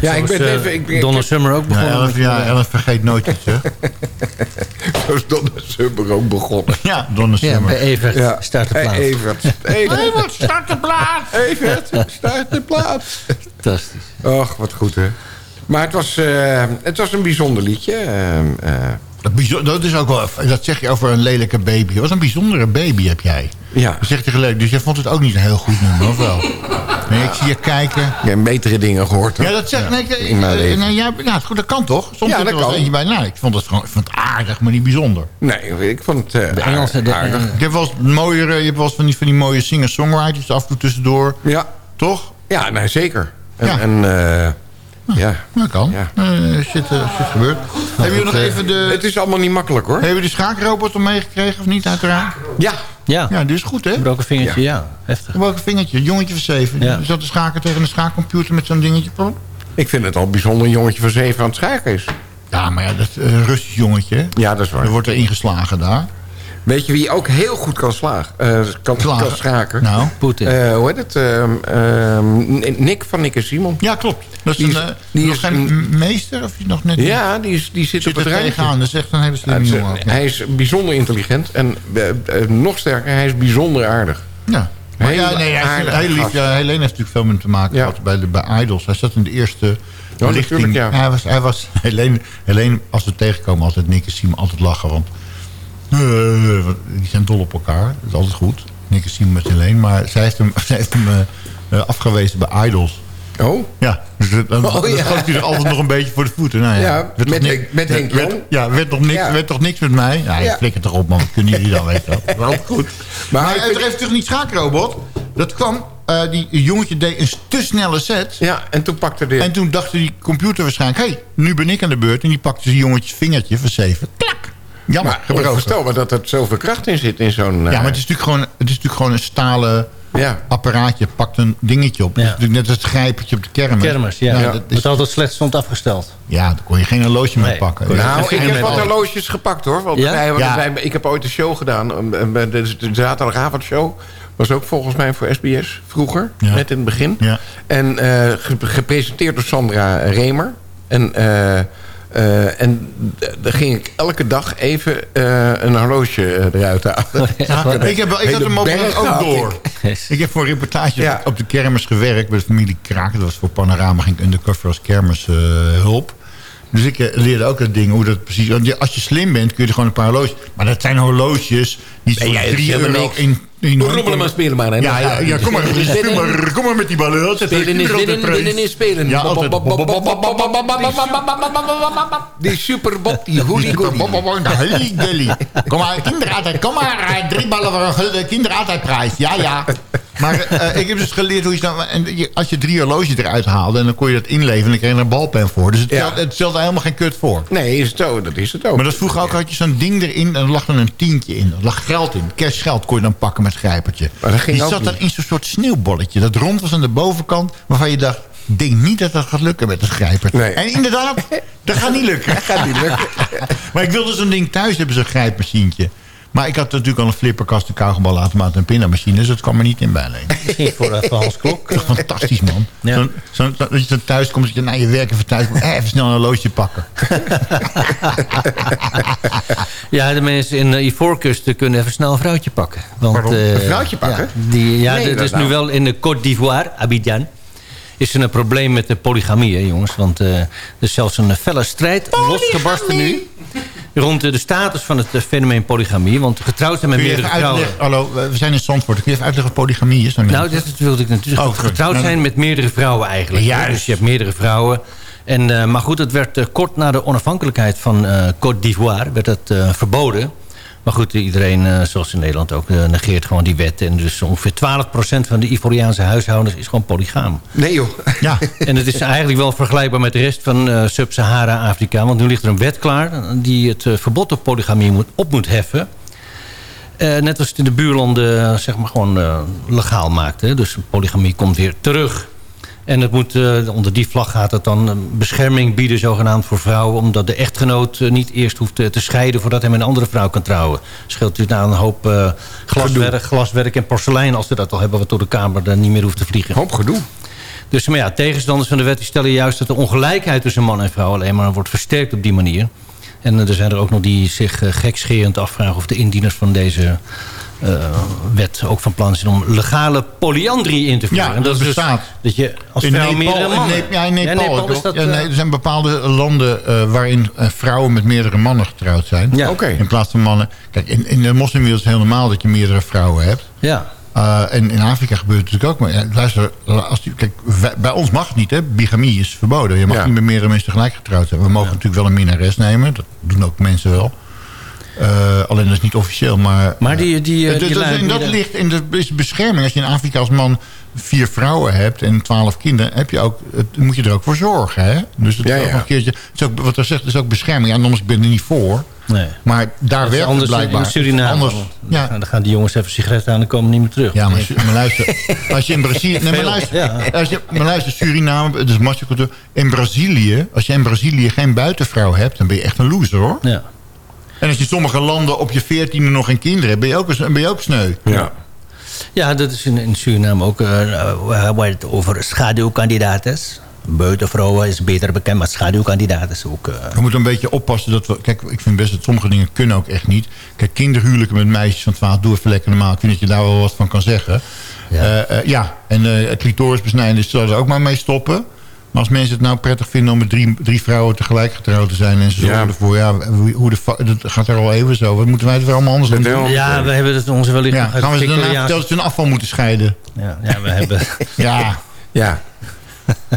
Ja, ik ben eh, even... Ik, ik, Donna Summer ook Ja, begonnen. elf, met- ja, elf vergeet nooit iets, hè? Zo is Donna Summer ook begonnen. Ja, Donna Ja, Summer. bij Evert Ja. start de Hey, plaats. Evert. Evert. Evert, start de plaat! Evert, start de plaats. Fantastisch. Och, wat goed, hè. Maar het was, eh, het was een bijzonder liedje. ehm, eh, Dat, dat, is ook wel, dat zeg je over een lelijke baby. Wat een bijzondere baby heb jij. ja. Dat zeg je gelijk. Dus jij vond het ook niet een heel goed nummer, of wel? Nee, ik zie je kijken. Je hebt betere dingen gehoord, hoor. Ja, dat zeg nee, ik. In mijn leven. nee, jij, nou, goed, dat kan toch? Soms Ja, dat wel kan. eentje bij. Nou, ik vond het gewoon ik vond het aardig, maar niet bijzonder. Nee, ik vond het eh, De Engelse... de- aardig. eh, Ik heb wel eens mooiere, je hebt wel eens van die, van die mooie singer-songwriters af en toe tussendoor. Ja, Toch? ja nee, zeker. En, Ja. en eh, ja. Dat kan. Ja. Eh, shit, eh, shit gebeurt. Hebben jullie nog even de... Het is allemaal niet makkelijk, hoor. Hebben jullie de schaakrobot al meegekregen of niet, uiteraard? Ja. ja, Ja, die is goed, hè? gebroken vingertje, ja. Heftig. Welk vingertje? Jongetje van zeven. Ja. Zat te schaken tegen een schaakcomputer met zo'n dingetje. Ik vind het al bijzonder een jongetje van zeven aan het schaken is. Ja, maar ja, dat is een Russisch jongetje. hè? Ja, dat is Er waar. wordt er ingeslagen daar. Weet je wie ook heel goed kan, slagen, eh, kan, kan schaken? Nou, Poetin. Eh, hoe heet het? Ehm, Nick van Nick en Simon. ja, klopt. Dat is Die is- een, eh, die nog is een- meester of is nog net Ja, die, is, die zit, zit op het randje. tegenaan. Dat is echt een hele slimme jongen. hij is bijzonder intelligent en nog sterker, hij is bijzonder aardig. Ja. Maar Heel ja, nee, hij is heel lief. Ja, Helene heeft natuurlijk veel met te maken Ja. gehad bij, de, bij Idols. Hij zat in de eerste lichting. natuurlijk, ja. Hij was, hij was Helene, Helene, als we tegenkomen, altijd Nick en Simon altijd lachen. Want eh, die zijn dol op elkaar. Dat is altijd goed. Nick en Simon met Helene. Maar zij heeft hem, zij heeft hem eh, eh, afgewezen bij Idols. Oh? Ja, dus dat- dan, Oh, ja. hij er altijd nog een beetje voor de voeten. Nou, ja, Ja, werd met toch ni- Henk- met Henk werd-. Ja, werd toch, niks, Ja. werd toch niks met mij? Ja, ja. flikker toch op man, wat kunnen jullie dan weten? Dat wel goed. Maar, Maar ik hij heeft toch niet schaakrobot? Dat kwam, eh, die jongetje deed een te snelle set. Ja, en toen pakte de... En toen dacht die computer waarschijnlijk... hé, hey, nu ben ik aan de beurt. En die pakte zijn jongetjes vingertje van zeven. Klak! Jammer, maar onvoorstelbaar dat er zoveel kracht in zit in zo'n... Ja, eh, maar het is natuurlijk gewoon, het is natuurlijk gewoon een stalen ja. apparaatje. Pakt een dingetje op. Ja. Het is natuurlijk net als het grijpertje op de kermis. Kermis, ja. dat is, Wat altijd slecht stond afgesteld. ja, daar kon je geen horloge mee Nee. pakken. Nou, ik heb wat horloges gepakt hoor. Want Ja? wij, Ja. wij- ik heb ooit een show gedaan. een- De, de zaterdagavondshow. Was ook volgens mij voor SBS vroeger. Ja. Net in het begin. Ja. En eh, ge- gepresenteerd door Sandra Remer. En, eh, eh, en daar ging ik elke dag even eh, een horloge eh, eruit halen. Ja, ik, heb, wel- ik had hem ook had door. ik. Ik heb voor een reportage Ja. op de kermis gewerkt... bij de familie Kraak. Dat was voor Panorama. Ging ik undercover als kermishulp. dus ik leerde ook dat ding, hoe dat precies... want je- Als je slim bent, kun je er gewoon een paar horloges... Maar dat zijn horloges die voor is 3 helemaal euro niks. in... Rommelen maar, spelen maar. hè. Ja, ja, ja, kom maar, Spelen speel maar, kom maar met die ballen. Spelen is winnen, prijs. winnen is spelen. Ja, altijd. Die superbop, die hully-gully. Kom maar, kinderen Kom maar, eh, drie ballen voor een gulden kinderaltijdprijs. Ja, ja. Maar eh, ik heb dus geleerd hoe je... Nou, en je- als je drie horloges eruit haalde... en dan kon je dat inleveren... en dan kreeg je er een balpen voor. Dus het, Ja. stelt, het helemaal geen kut voor. Nee, is het zo, dat is het ook. Maar dat vroeger ook had je zo'n ding erin... en er lag dan een tientje in. Er lag geld in. Cashgeld kon je dan pakken met grijpertje. Maar dat ging Die zat dan in zo'n soort sneeuwbolletje. Dat rond was aan de bovenkant... waarvan je dacht... ik denk niet dat dat gaat lukken met het grijpertje. Nee. En inderdaad, dat gaat niet lukken. Dat gaat niet lukken. maar ik wilde zo'n ding thuis hebben, zo'n grijpmachientje. Maar ik had natuurlijk al een flipperkast, een kauwgombalautomaat en een pinnamachine. Dus dat kwam er niet in bij alleen. Misschien voor, eh, voor Hans Klok. Toch fantastisch, man. Ja. Zo'n- zo'n- dat je dan thuis komt, dat je na je werk even thuis komt. eh, Even snel een horloge pakken. Ja, de mensen in uh, Ivoorkust kunnen even snel een vrouwtje pakken. Want, eh, Een vrouwtje pakken? Ja, die, ja Nee, dat is nou. nu wel in de Côte d'Ivoire, Abidjan... is er een probleem met de polygamie, hè, jongens. Want eh, er is zelfs een felle strijd losgebarsten nu... rond de status van het eh, fenomeen polygamie. Want getrouwd zijn met meerdere vrouwen... hallo, we zijn in Zandvoort. Kun je even uitleggen wat polygamie is? Nou, dat wilde ik natuurlijk. Oh, getrouwd Nou, zijn met meerdere vrouwen eigenlijk. Juist. Dus je hebt meerdere vrouwen. En, eh, maar goed, het werd eh, kort na de onafhankelijkheid van Côte d'Ivoire werd het verboden. Maar goed, iedereen, eh, zoals in Nederland ook, eh, negeert gewoon die wet. En dus ongeveer 12% van de Ivoriaanse huishoudens is gewoon polygaam. Nee joh. Ja, En het is eigenlijk wel vergelijkbaar met de rest van eh, Sub-Sahara-Afrika. Want nu ligt er een wet klaar die het verbod op polygamie moet, op moet heffen. Eh, net als het in de buurlanden zeg maar gewoon eh, legaal maakt. Hè? Dus polygamie komt weer terug. En het moet, eh, onder die vlag gaat het dan eh, bescherming bieden zogenaamd voor vrouwen. Omdat de echtgenoot eh, niet eerst hoeft eh, te scheiden voordat hij met een andere vrouw kan trouwen. Scheelt u nou een hoop glaswerk, glaswerk en porselein als ze dat al hebben wat door de Kamer dan niet meer hoeft te vliegen. Hoop gedoe. Dus maar ja, tegenstanders van de wet die stellen juist dat de ongelijkheid tussen man en vrouw alleen maar wordt versterkt op die manier. En er zijn er ook nog die zich gekscherend afvragen of de indieners van deze wet ook van plan zijn om legale polyandrie in te voeren. Ja, en dat is dus bestaat. dat je als in vrouw Nepal, meerdere in mannen... Ne- ja, in Nepal, ook, is dat... Ja, eh, nee, er zijn bepaalde landen eh, waarin eh, vrouwen met meerdere mannen getrouwd zijn. Ja. Oké. In plaats van mannen. Kijk, in, in de moslimwereld is het heel normaal dat je meerdere vrouwen hebt. ja. Uh, en in Afrika gebeurt het natuurlijk ook. Maar ja, luister, als die, kijk, wij- bij ons mag het niet, hè? Bigamie is verboden. Je mag Ja. niet met meerdere mensen tegelijk getrouwd zijn. We mogen natuurlijk wel een minnares nemen. Dat doen ook mensen wel. Uh, alleen dat is niet officieel. Maar, Maar die... die, eh, die dat, lui- en dat die- ligt in de is bescherming. Als je in Afrika als man vier vrouwen hebt en twaalf kinderen... Heb je ook, het, moet je er ook voor zorgen. Hè? Dus dat Ja, is ook ja. nog een keertje, het is ook, wat er zegt is ook bescherming. Ja, anders ben ik er niet voor. Nee. Maar daar Dat werkt het anders blijkbaar. in Suriname. Anders, ja. Dan gaan die jongens even sigaretten aan en komen niet meer terug. ja, maar, maar luister. Als je in Brazilië... Nee, maar luister, ja. als je, maar luister, Suriname, het is machocultuur. In Brazilië, als je in Brazilië geen buitenvrouw hebt... dan ben je echt een loser, hoor. Ja. En als je in sommige landen op je veertiende nog geen kinderen hebt... ben je ook, een- ben je ook sneu. Ja. Ja, dat is in, in Suriname ook. eh, we hebben het over schaduwkandidaten. Buitenvrouwen is beter bekend, maar schaduwkandidaten is ook... eh, We moeten een beetje oppassen dat we... Kijk, ik vind best dat sommige dingen kunnen ook echt niet. Kijk, kinderhuwelijken met meisjes van 12, doe even lekker normaal. Ik vind dat je daar wel wat van kan zeggen. Ja. Ja, ja. en eh het clitorisbesnijden zullen er ook maar mee stoppen. Maar als mensen het nou prettig vinden om met drie, drie vrouwen tegelijk getrouwd te zijn... en ze zorgen Ja. ervoor, ja, hoe de, dat gaat er al even zo. Wat moeten wij het weer allemaal anders doen? Dat ja, we hebben het onze wellicht Ja, gaan we ze daarna vertellen dat ze hun afval moeten scheiden? Ja, ja, we hebben... Ja, Ja.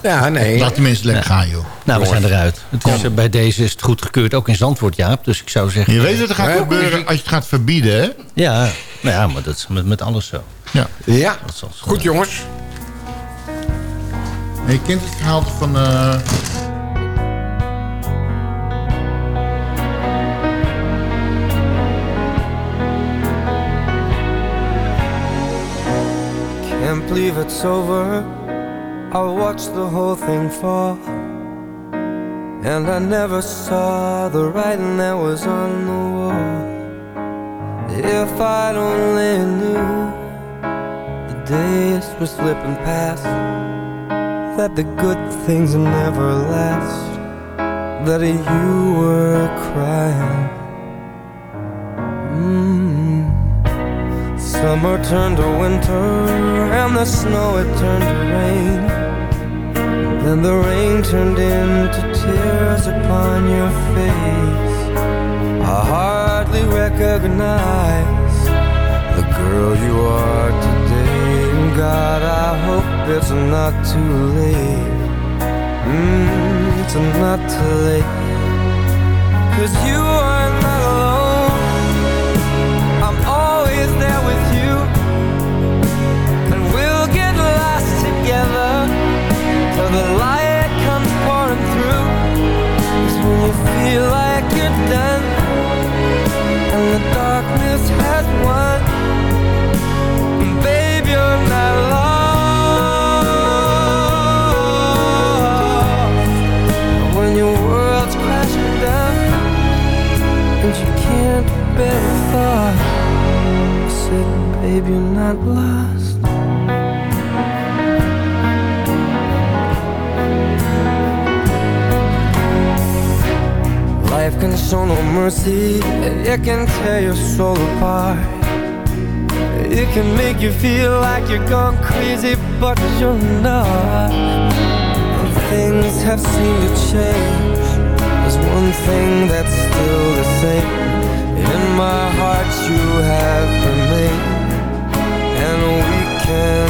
Ja, nee. laat die mensen lekker gaan, joh. nou, we zijn eruit. Het is, eh, bij deze is het goedgekeurd, ook in Zandvoort, Jaap. Dus ik zou zeggen... Je weet wat er gaat Ja, gebeuren als je het gaat verbieden, hè? Ja, nou ja, maar dat is met, met alles zo. Ja. Ja. Dat is als- Goed jongens. En je kent het toch van... eh, Can't believe it's over. I watched the whole thing fall. And I never saw the writing that was on the wall. If I'd only knew the days were slipping past, that the good things never last, that you were crying. Mm. Summer turned to winter, and the snow it turned to rain. Then the rain turned into tears upon your face. I hardly recognize the girl you are today. And God, I it's not too late. Mm, it's not too late. Cause you are not alone. I'm always there with you. And we'll get lost together till the light comes pouring through. 'Cause when you feel like you're done and the darkness has won, thought, I said, babe, you're not lost. Life can show no mercy, it can tear your soul apart. It can make you feel like you're gone crazy, but you're not. And things have seemed to change There's one thing that's still the same. My heart you have remained. And we can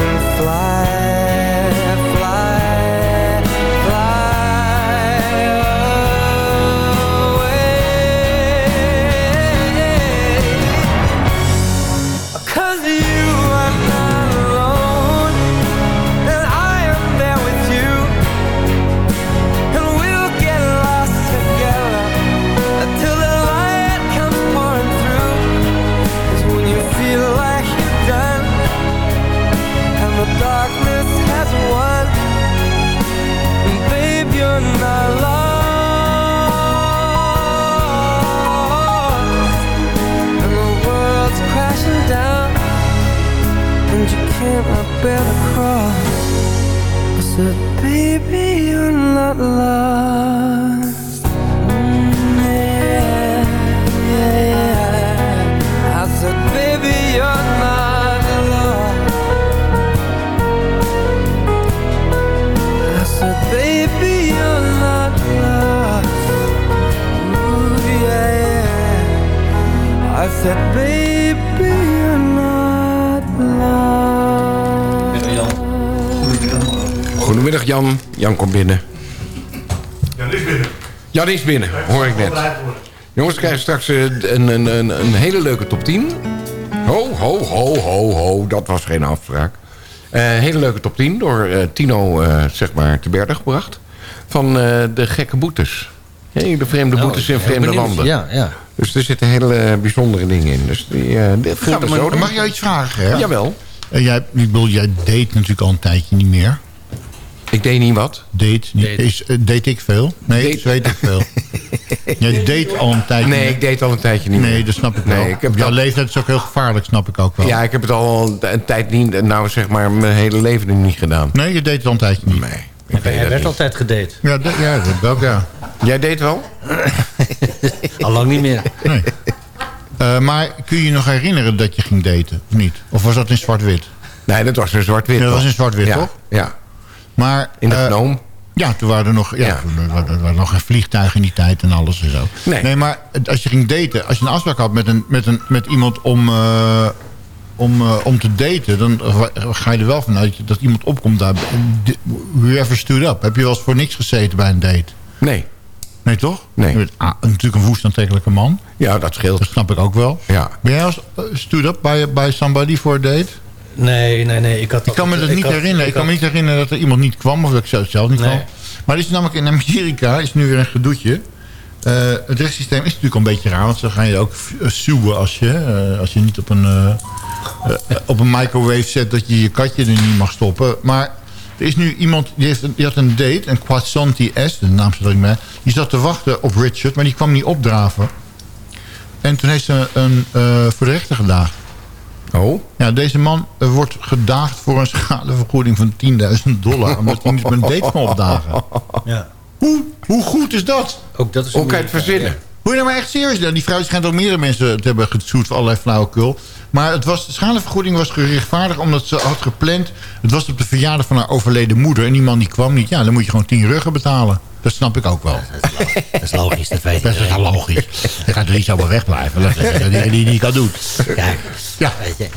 said, baby, you're not lost. Said, baby, you're not lost. Goedemiddag Jan. Jan komt binnen. Jan is binnen. Jan is binnen, hoor ik net. Jongens, we krijgen straks eh, een, een, een, een hele leuke top 10. Ho, ho, ho, ho, ho. Dat was geen afspraak. Eh hele leuke top 10 door eh, Tino eh, zeg maar te berden gebracht. Van eh, de gekke boetes. De vreemde Oh, boetes in vreemde benieuwd. landen. Ja, ja. Dus er zitten hele bijzondere dingen in. Dus die, eh dit gaan we zo doen. Mag jij iets vragen, hè? Jawel. Eh, jij, ik bedoel, jij date natuurlijk al een tijdje niet meer. Ik deed niet wat? Date. Niet, Is, eh, date ik veel? Nee, dat weet ik veel. jij date al een tijdje Nee, ik deed al een tijdje niet Nee, meer. dat snap ik Nee, wel. ik heb jouw dat- leeftijd is ook heel gevaarlijk, snap ik ook wel. Ja, ik heb het al een tijd niet, nou zeg maar, mijn hele leven niet gedaan. Nee, je deed het al een tijdje niet. Nee. Maar hij werd altijd gedate. Ja, dat, ja, dat ook, ja. Jij deed wel? Al lang niet meer. Nee. Eh, maar kun je je nog herinneren dat je ging daten, of niet? Of was dat in zwart-wit? Nee, dat was in zwart-wit. Ja, dat was in zwart-wit, ja. toch? Ja. Maar, In de eh, Gnoom. Ja, toen waren er nog, ja, Ja. toen waren er waren nog geen vliegtuigen in die tijd en alles en zo. Nee. maar als je ging daten, als je een afspraak had met, een, met, een, met iemand om, eh, om, eh, om te daten... dan ga je er wel vanuit dat iemand opkomt daar. Whoever stood up. Heb je wel eens voor niks gezeten bij een date? Nee. Nee, toch? Nee. Je bent ah, natuurlijk een woest aantrekkelijke man. Ja, dat scheelt. Dat snap ik ook wel. Ja. Ben jij als eh, stood up bij, bij somebody voor een date? Nee, nee, nee. Ik, had Ik kan me dat niet had- herinneren. Ik kan me niet herinneren dat er iemand niet kwam. Of dat ik zelf zelf niet Nee. kwam. Maar er is namelijk in Amerika is nu weer een gedoetje. Eh, het rechtssysteem is natuurlijk al een beetje raar. Want ze gaan je ook suwen als je, eh, als je niet op een, eh, eh, op een microwave zet... dat je je katje er niet mag stoppen. Maar er is nu iemand die, heeft een, die had een date. Een Quasanti S, de naam er niet meer. Die zat te wachten op Richard, maar die kwam niet opdraven. En toen heeft ze een eh, voor de rechter gedaagd. Oh? Ja, deze man eh, wordt gedaagd voor een schadevergoeding van 10.000 dollar. Omdat hij niet op een date kon opdagen. Ja. Hoe, hoe goed is dat? Ook dat is Hoe kan je het verzinnen? Hoe je nou maar echt serieus bent. Die vrouw schijnt ook meerdere mensen te hebben gezoet voor allerlei flauwekul. Maar het was, de schadevergoeding was gerechtvaardigd omdat ze had gepland. Het was op de verjaardag van haar overleden moeder. En die man die kwam niet. Ja, dan moet je gewoon 10 ruggen betalen. Dat snap ik ook wel. Dat is logisch, dat weet Dat is logisch. Dan gaat er niet zomaar wegblijven. Dat die, die niet kan doen. Kijk, Ja, je.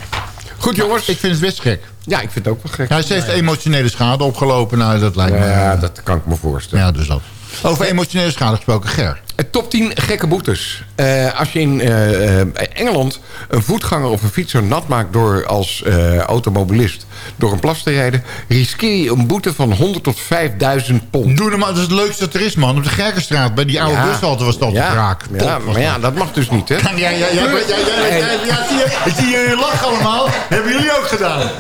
Goed jongens. ik vind het best gek. Ja, ik vind het ook wel gek. Ja, ze heeft emotionele schade opgelopen. Nou, dat lijkt me... Ja, dat kan ik me voorstellen. Ja, dus dat. Over emotionele schade gesproken, Ger. Eh, Top 10 gekke boetes. Eh, als je in eh, eh, Engeland een voetganger of een fietser nat maakt... door als eh, automobilist door een plas te rijden... riskeer je een boete van 100 tot 5000 pond. Doe normaal, dat is het leukste dat er is, man. Op de Gerkenstraat, bij die oude Ja. bushalte was dat ja, raak. Ja, maar ja, dat. mag dus niet, hè? Ja, ja, ja, ja, ja, ja, ja, ja, ja, zie je, lachen allemaal. Hebben jullie ook gedaan?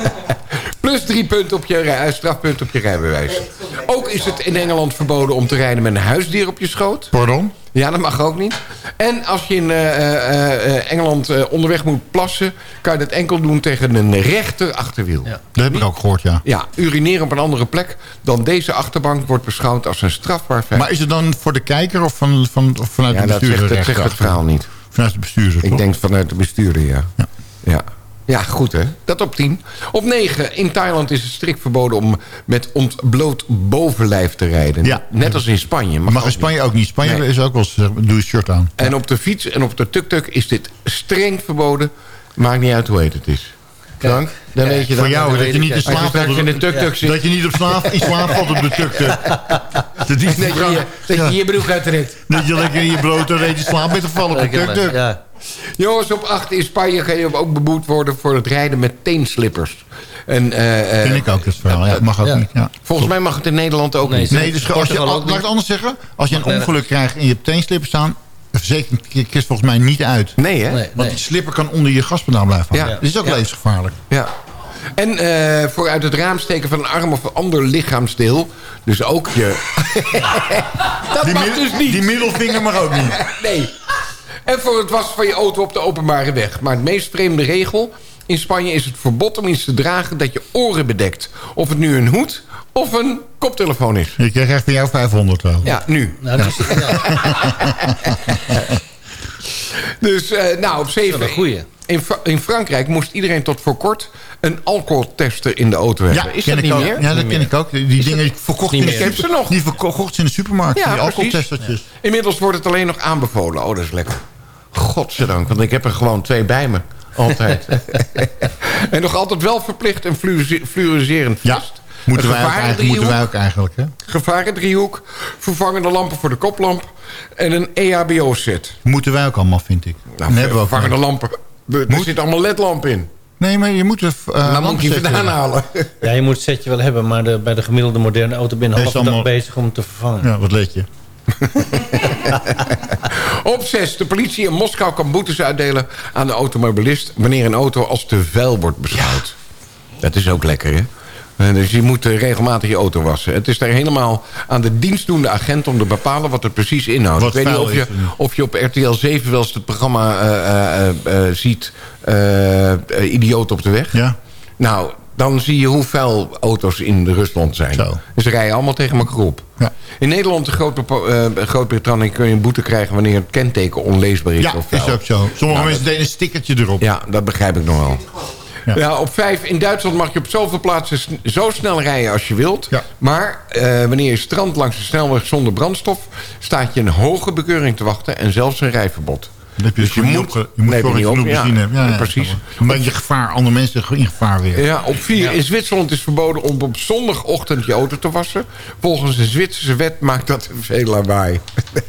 Plus drie punten op je rij- eh, strafpunt op je rijbewijs. Ook is het in Engeland verboden om te rijden met een huisdier op je schoot. Pardon? Ja, dat mag ook niet. En als je in eh, eh, eh, Engeland eh, onderweg moet plassen... kan je dat enkel doen tegen een rechter achterwiel. Ja. Dat heb ik ook gehoord, ja. urineren op een andere plek dan deze achterbank... wordt beschouwd als een strafbaar feit. Maar is het dan voor de kijker of, van, van, of vanuit ja, de dat bestuurder? zegt, dat zegt het verhaal niet. Vanuit de bestuurder, Ik toch? denk vanuit de bestuurder, ja. Ja. ja. Ja, goed hè. Dat op 10. Op 9. In Thailand is het strikt verboden om met ontbloot bovenlijf te rijden. Ja. Net als in Spanje. Mag in Spanje niet. ook niet. Spanje Nee. is ook wel eens, doe je shirt aan. En op de fiets en op de tuk-tuk is dit streng verboden. Maakt niet uit hoe heet het is. Frank, dan weet je Voor dat. jou, Dan dat je niet in slaap valt in de tuk-tuk zit. Dat je niet op slaap, in slaap valt op de tuk-tuk. Dat je, dat je je broek uittrekt. Dat je lekker in je brood en reet je slaap bent gevallen op de tuk-tuk. Ja. Jongens, op 8 in Spanje ga je ook beboet worden voor het rijden met teenslippers. En, eh, eh, Ken ik ook, dat verhaal. Ja, mag ook Ja. niet. Ja. Volgens mij mag het in Nederland ook Nee, niet. Nee, dus als je, laat ik het anders zeggen. Als je een ongeluk krijgt en je hebt teenslippers staan... de verzekering kiest volgens mij niet uit. Nee, hè? Nee, Want nee. die slipper kan onder je gaspedaal blijven hangen. Ja. Dat is ook Ja. levensgevaarlijk. Ja. En eh, voor uit het raam steken van een arm of een ander lichaamsdeel. Dus ook je... dat Die, mag dus niet. die middelvinger mag ook niet. Nee. En voor het wassen van je auto op de openbare weg. Maar het meest vreemde regel... In Spanje is het verbod om iets te dragen dat je oren bedekt. Of het nu een hoed of een koptelefoon is. Je krijgt van jou 500 wel. Ja, nu. Nou, dat is, ja. Dus eh, nou, op Dat 7. is wel een goeie. In, Fra- in Frankrijk moest iedereen tot voor kort een alcoholtester in de auto hebben. Ja, is ken dat ik niet ook. meer? Ja, dat ken ik ook. Die dingen die verkocht niet in de. Ik ze nog. Die verkocht in de supermarkt. Ja, die precies. alcoholtestertjes. Inmiddels wordt het alleen nog aanbevolen. Oh, dat is lekker. Godzijdank, want ik heb er gewoon twee bij me. Altijd. en nog altijd wel verplicht een fluorise- fluoriserend Ja, vest. moeten wij, ook eigenlijk, moeten wij ook eigenlijk. Hè? gevarendriehoek, vervangende lampen voor de koplamp... en een EHBO-set. Moeten wij ook allemaal, vind ik. Nou, Dan hebben we ook vervangende lampen. Er Moet- zit allemaal ledlamp in. Nee, maar je moet er uh, Dan moet je vandaan halen. ja, je moet het setje wel hebben, maar de, bij de gemiddelde moderne auto ben je allemaal- bezig om te vervangen. Ja, wat let je? Op 6. De politie in Moskou kan boetes uitdelen aan de automobilist... wanneer een auto als te vuil wordt beschouwd. Dat is ook lekker, hè? Eh, Dus je moet eh, regelmatig je auto wassen. Het is daar helemaal aan de dienstdoende agent om te bepalen wat het precies inhoudt. Wat Ik weet niet of je, niet. of je op RTL 7 wel eens het programma eh, eh, eh, eh, ziet... eh, eh, Idioot op de weg. Ja. Nou, dan zie je hoe vuil auto's in Rusland zijn. Zo. Dus ze rijden allemaal tegen elkaar op. Ja. In Nederland eh, Groot-Brittannië kun je een boete krijgen... wanneer het kenteken onleesbaar is Ja, of is ook zo. Sommige Nou, mensen deden een stickertje erop. Ja, dat begrijp ik nog wel. Ja. Ja. op vijf. In Duitsland mag je op zoveel plaatsen zo snel rijden als je wilt. Ja. Maar eh, wanneer je strandt langs de snelweg zonder brandstof... staat je een hoge bekeuring te wachten en zelfs een rijverbod. Heb je, Dus je moet- je moet genoeg op, ja. benzine. Ja, precies. Een beetje gevaar, andere mensen in gevaar weer. Ja, op vier. In Zwitserland is verboden om op zondagochtend je auto te wassen. Volgens de Zwitserse wet maakt dat veel lawaai.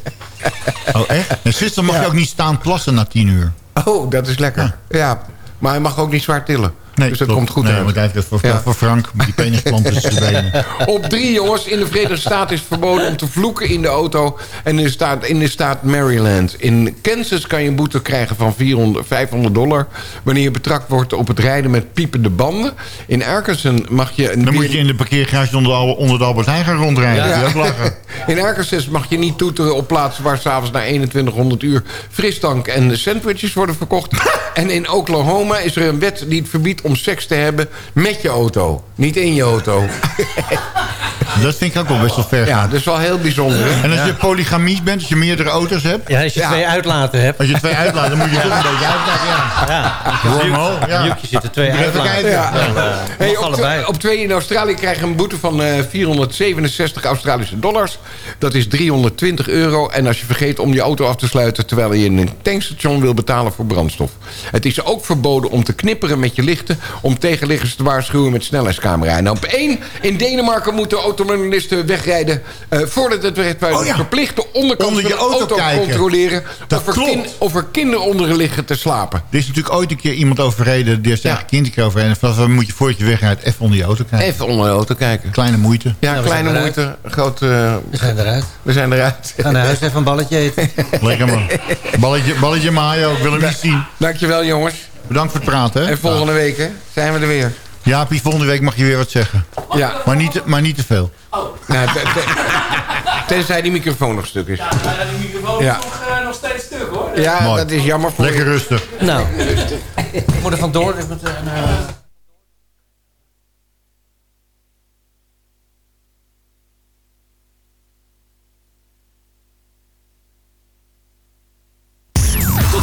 Oh, echt? In Zwitserland mag je ook niet staan plassen na tien uur. Oh, dat is lekker. Ja. Maar hij mag ook niet zwaar tillen. Nee, dus dat klopt. komt goed nee, uit. het voor, Ja. voor Frank, met die penisplant tussen zijn benen. Op drie, jongens. In de Verenigde Staten is het verboden om te vloeken in de auto. En in de staat, in de staat Maryland. In Kansas kan je een boete krijgen van 400, 500 dollar... wanneer je betrapt wordt op het rijden met piepende banden. In Arkansas mag je... Een Dan moet je in de parkeergarage onder de, onder de Albert Heijn gaan rondrijden. Ja. Ja. Dat lachen. In Arkansas mag je niet toeteren op plaatsen... waar s'avonds na 2100 uur frisdrank en sandwiches worden verkocht. en in Oklahoma is er een wet die het verbiedt om seks te hebben met je auto. Niet in je auto. Dat vind ik ook wel best wel ver Ja, dat is wel heel bijzonder. En als je polygamisch bent, als je meerdere auto's hebt... Ja, als je Ja. twee uitlaten hebt. Als je twee uitlaat, dan moet je toch een beetje uitlaten. Ja. Ja, ja. Zitten twee je uitlaten. Ja. Eh, Hey, op, allebei. tw- op twee in Australië krijgen een boete van eh, 467 Australische dollars. Dat is 320 euro. En als je vergeet om je auto af te sluiten... terwijl je in een tankstation wil betalen voor brandstof. Het is ook verboden om te knipperen met je lichten... om tegenliggers te waarschuwen met snelheidscamera. En op één, in Denemarken moeten automobilisten wegrijden... eh, voordat het werd Oh ja. verplicht de onderkant Onder van je de auto auto kijken. controleren... Dat of er, klopt. of er kinderen onder liggen te slapen. Er is natuurlijk ooit een keer iemand overreden... die heeft zijn Ja. eigen kind keer overreden. En dan moet je voordat je wegrijdt even onder je auto kijken. Even onder de auto kijken. Kleine moeite. Ja, kleine moeite, grote... eh, We zijn eruit. we zijn eruit. Ga naar huis even een balletje eten. Lekker man. Balletje, balletje maaien ook. Ik wil hem niet zien. Dankjewel jongens. Bedankt voor het praten. Hè? En volgende week hè, zijn we er weer. Jaapie, volgende week mag je weer wat zeggen. Ja, Maar niet, te- maar niet te veel. nou, te- te- tenzij die microfoon nog stuk is. Ja, die microfoon Ja. is nog, eh, nog steeds stuk hoor. Ja, Mooi. dat is jammer voor Lekker je. rustig. Nou, ik moet er vandoor. Ik moet, eh,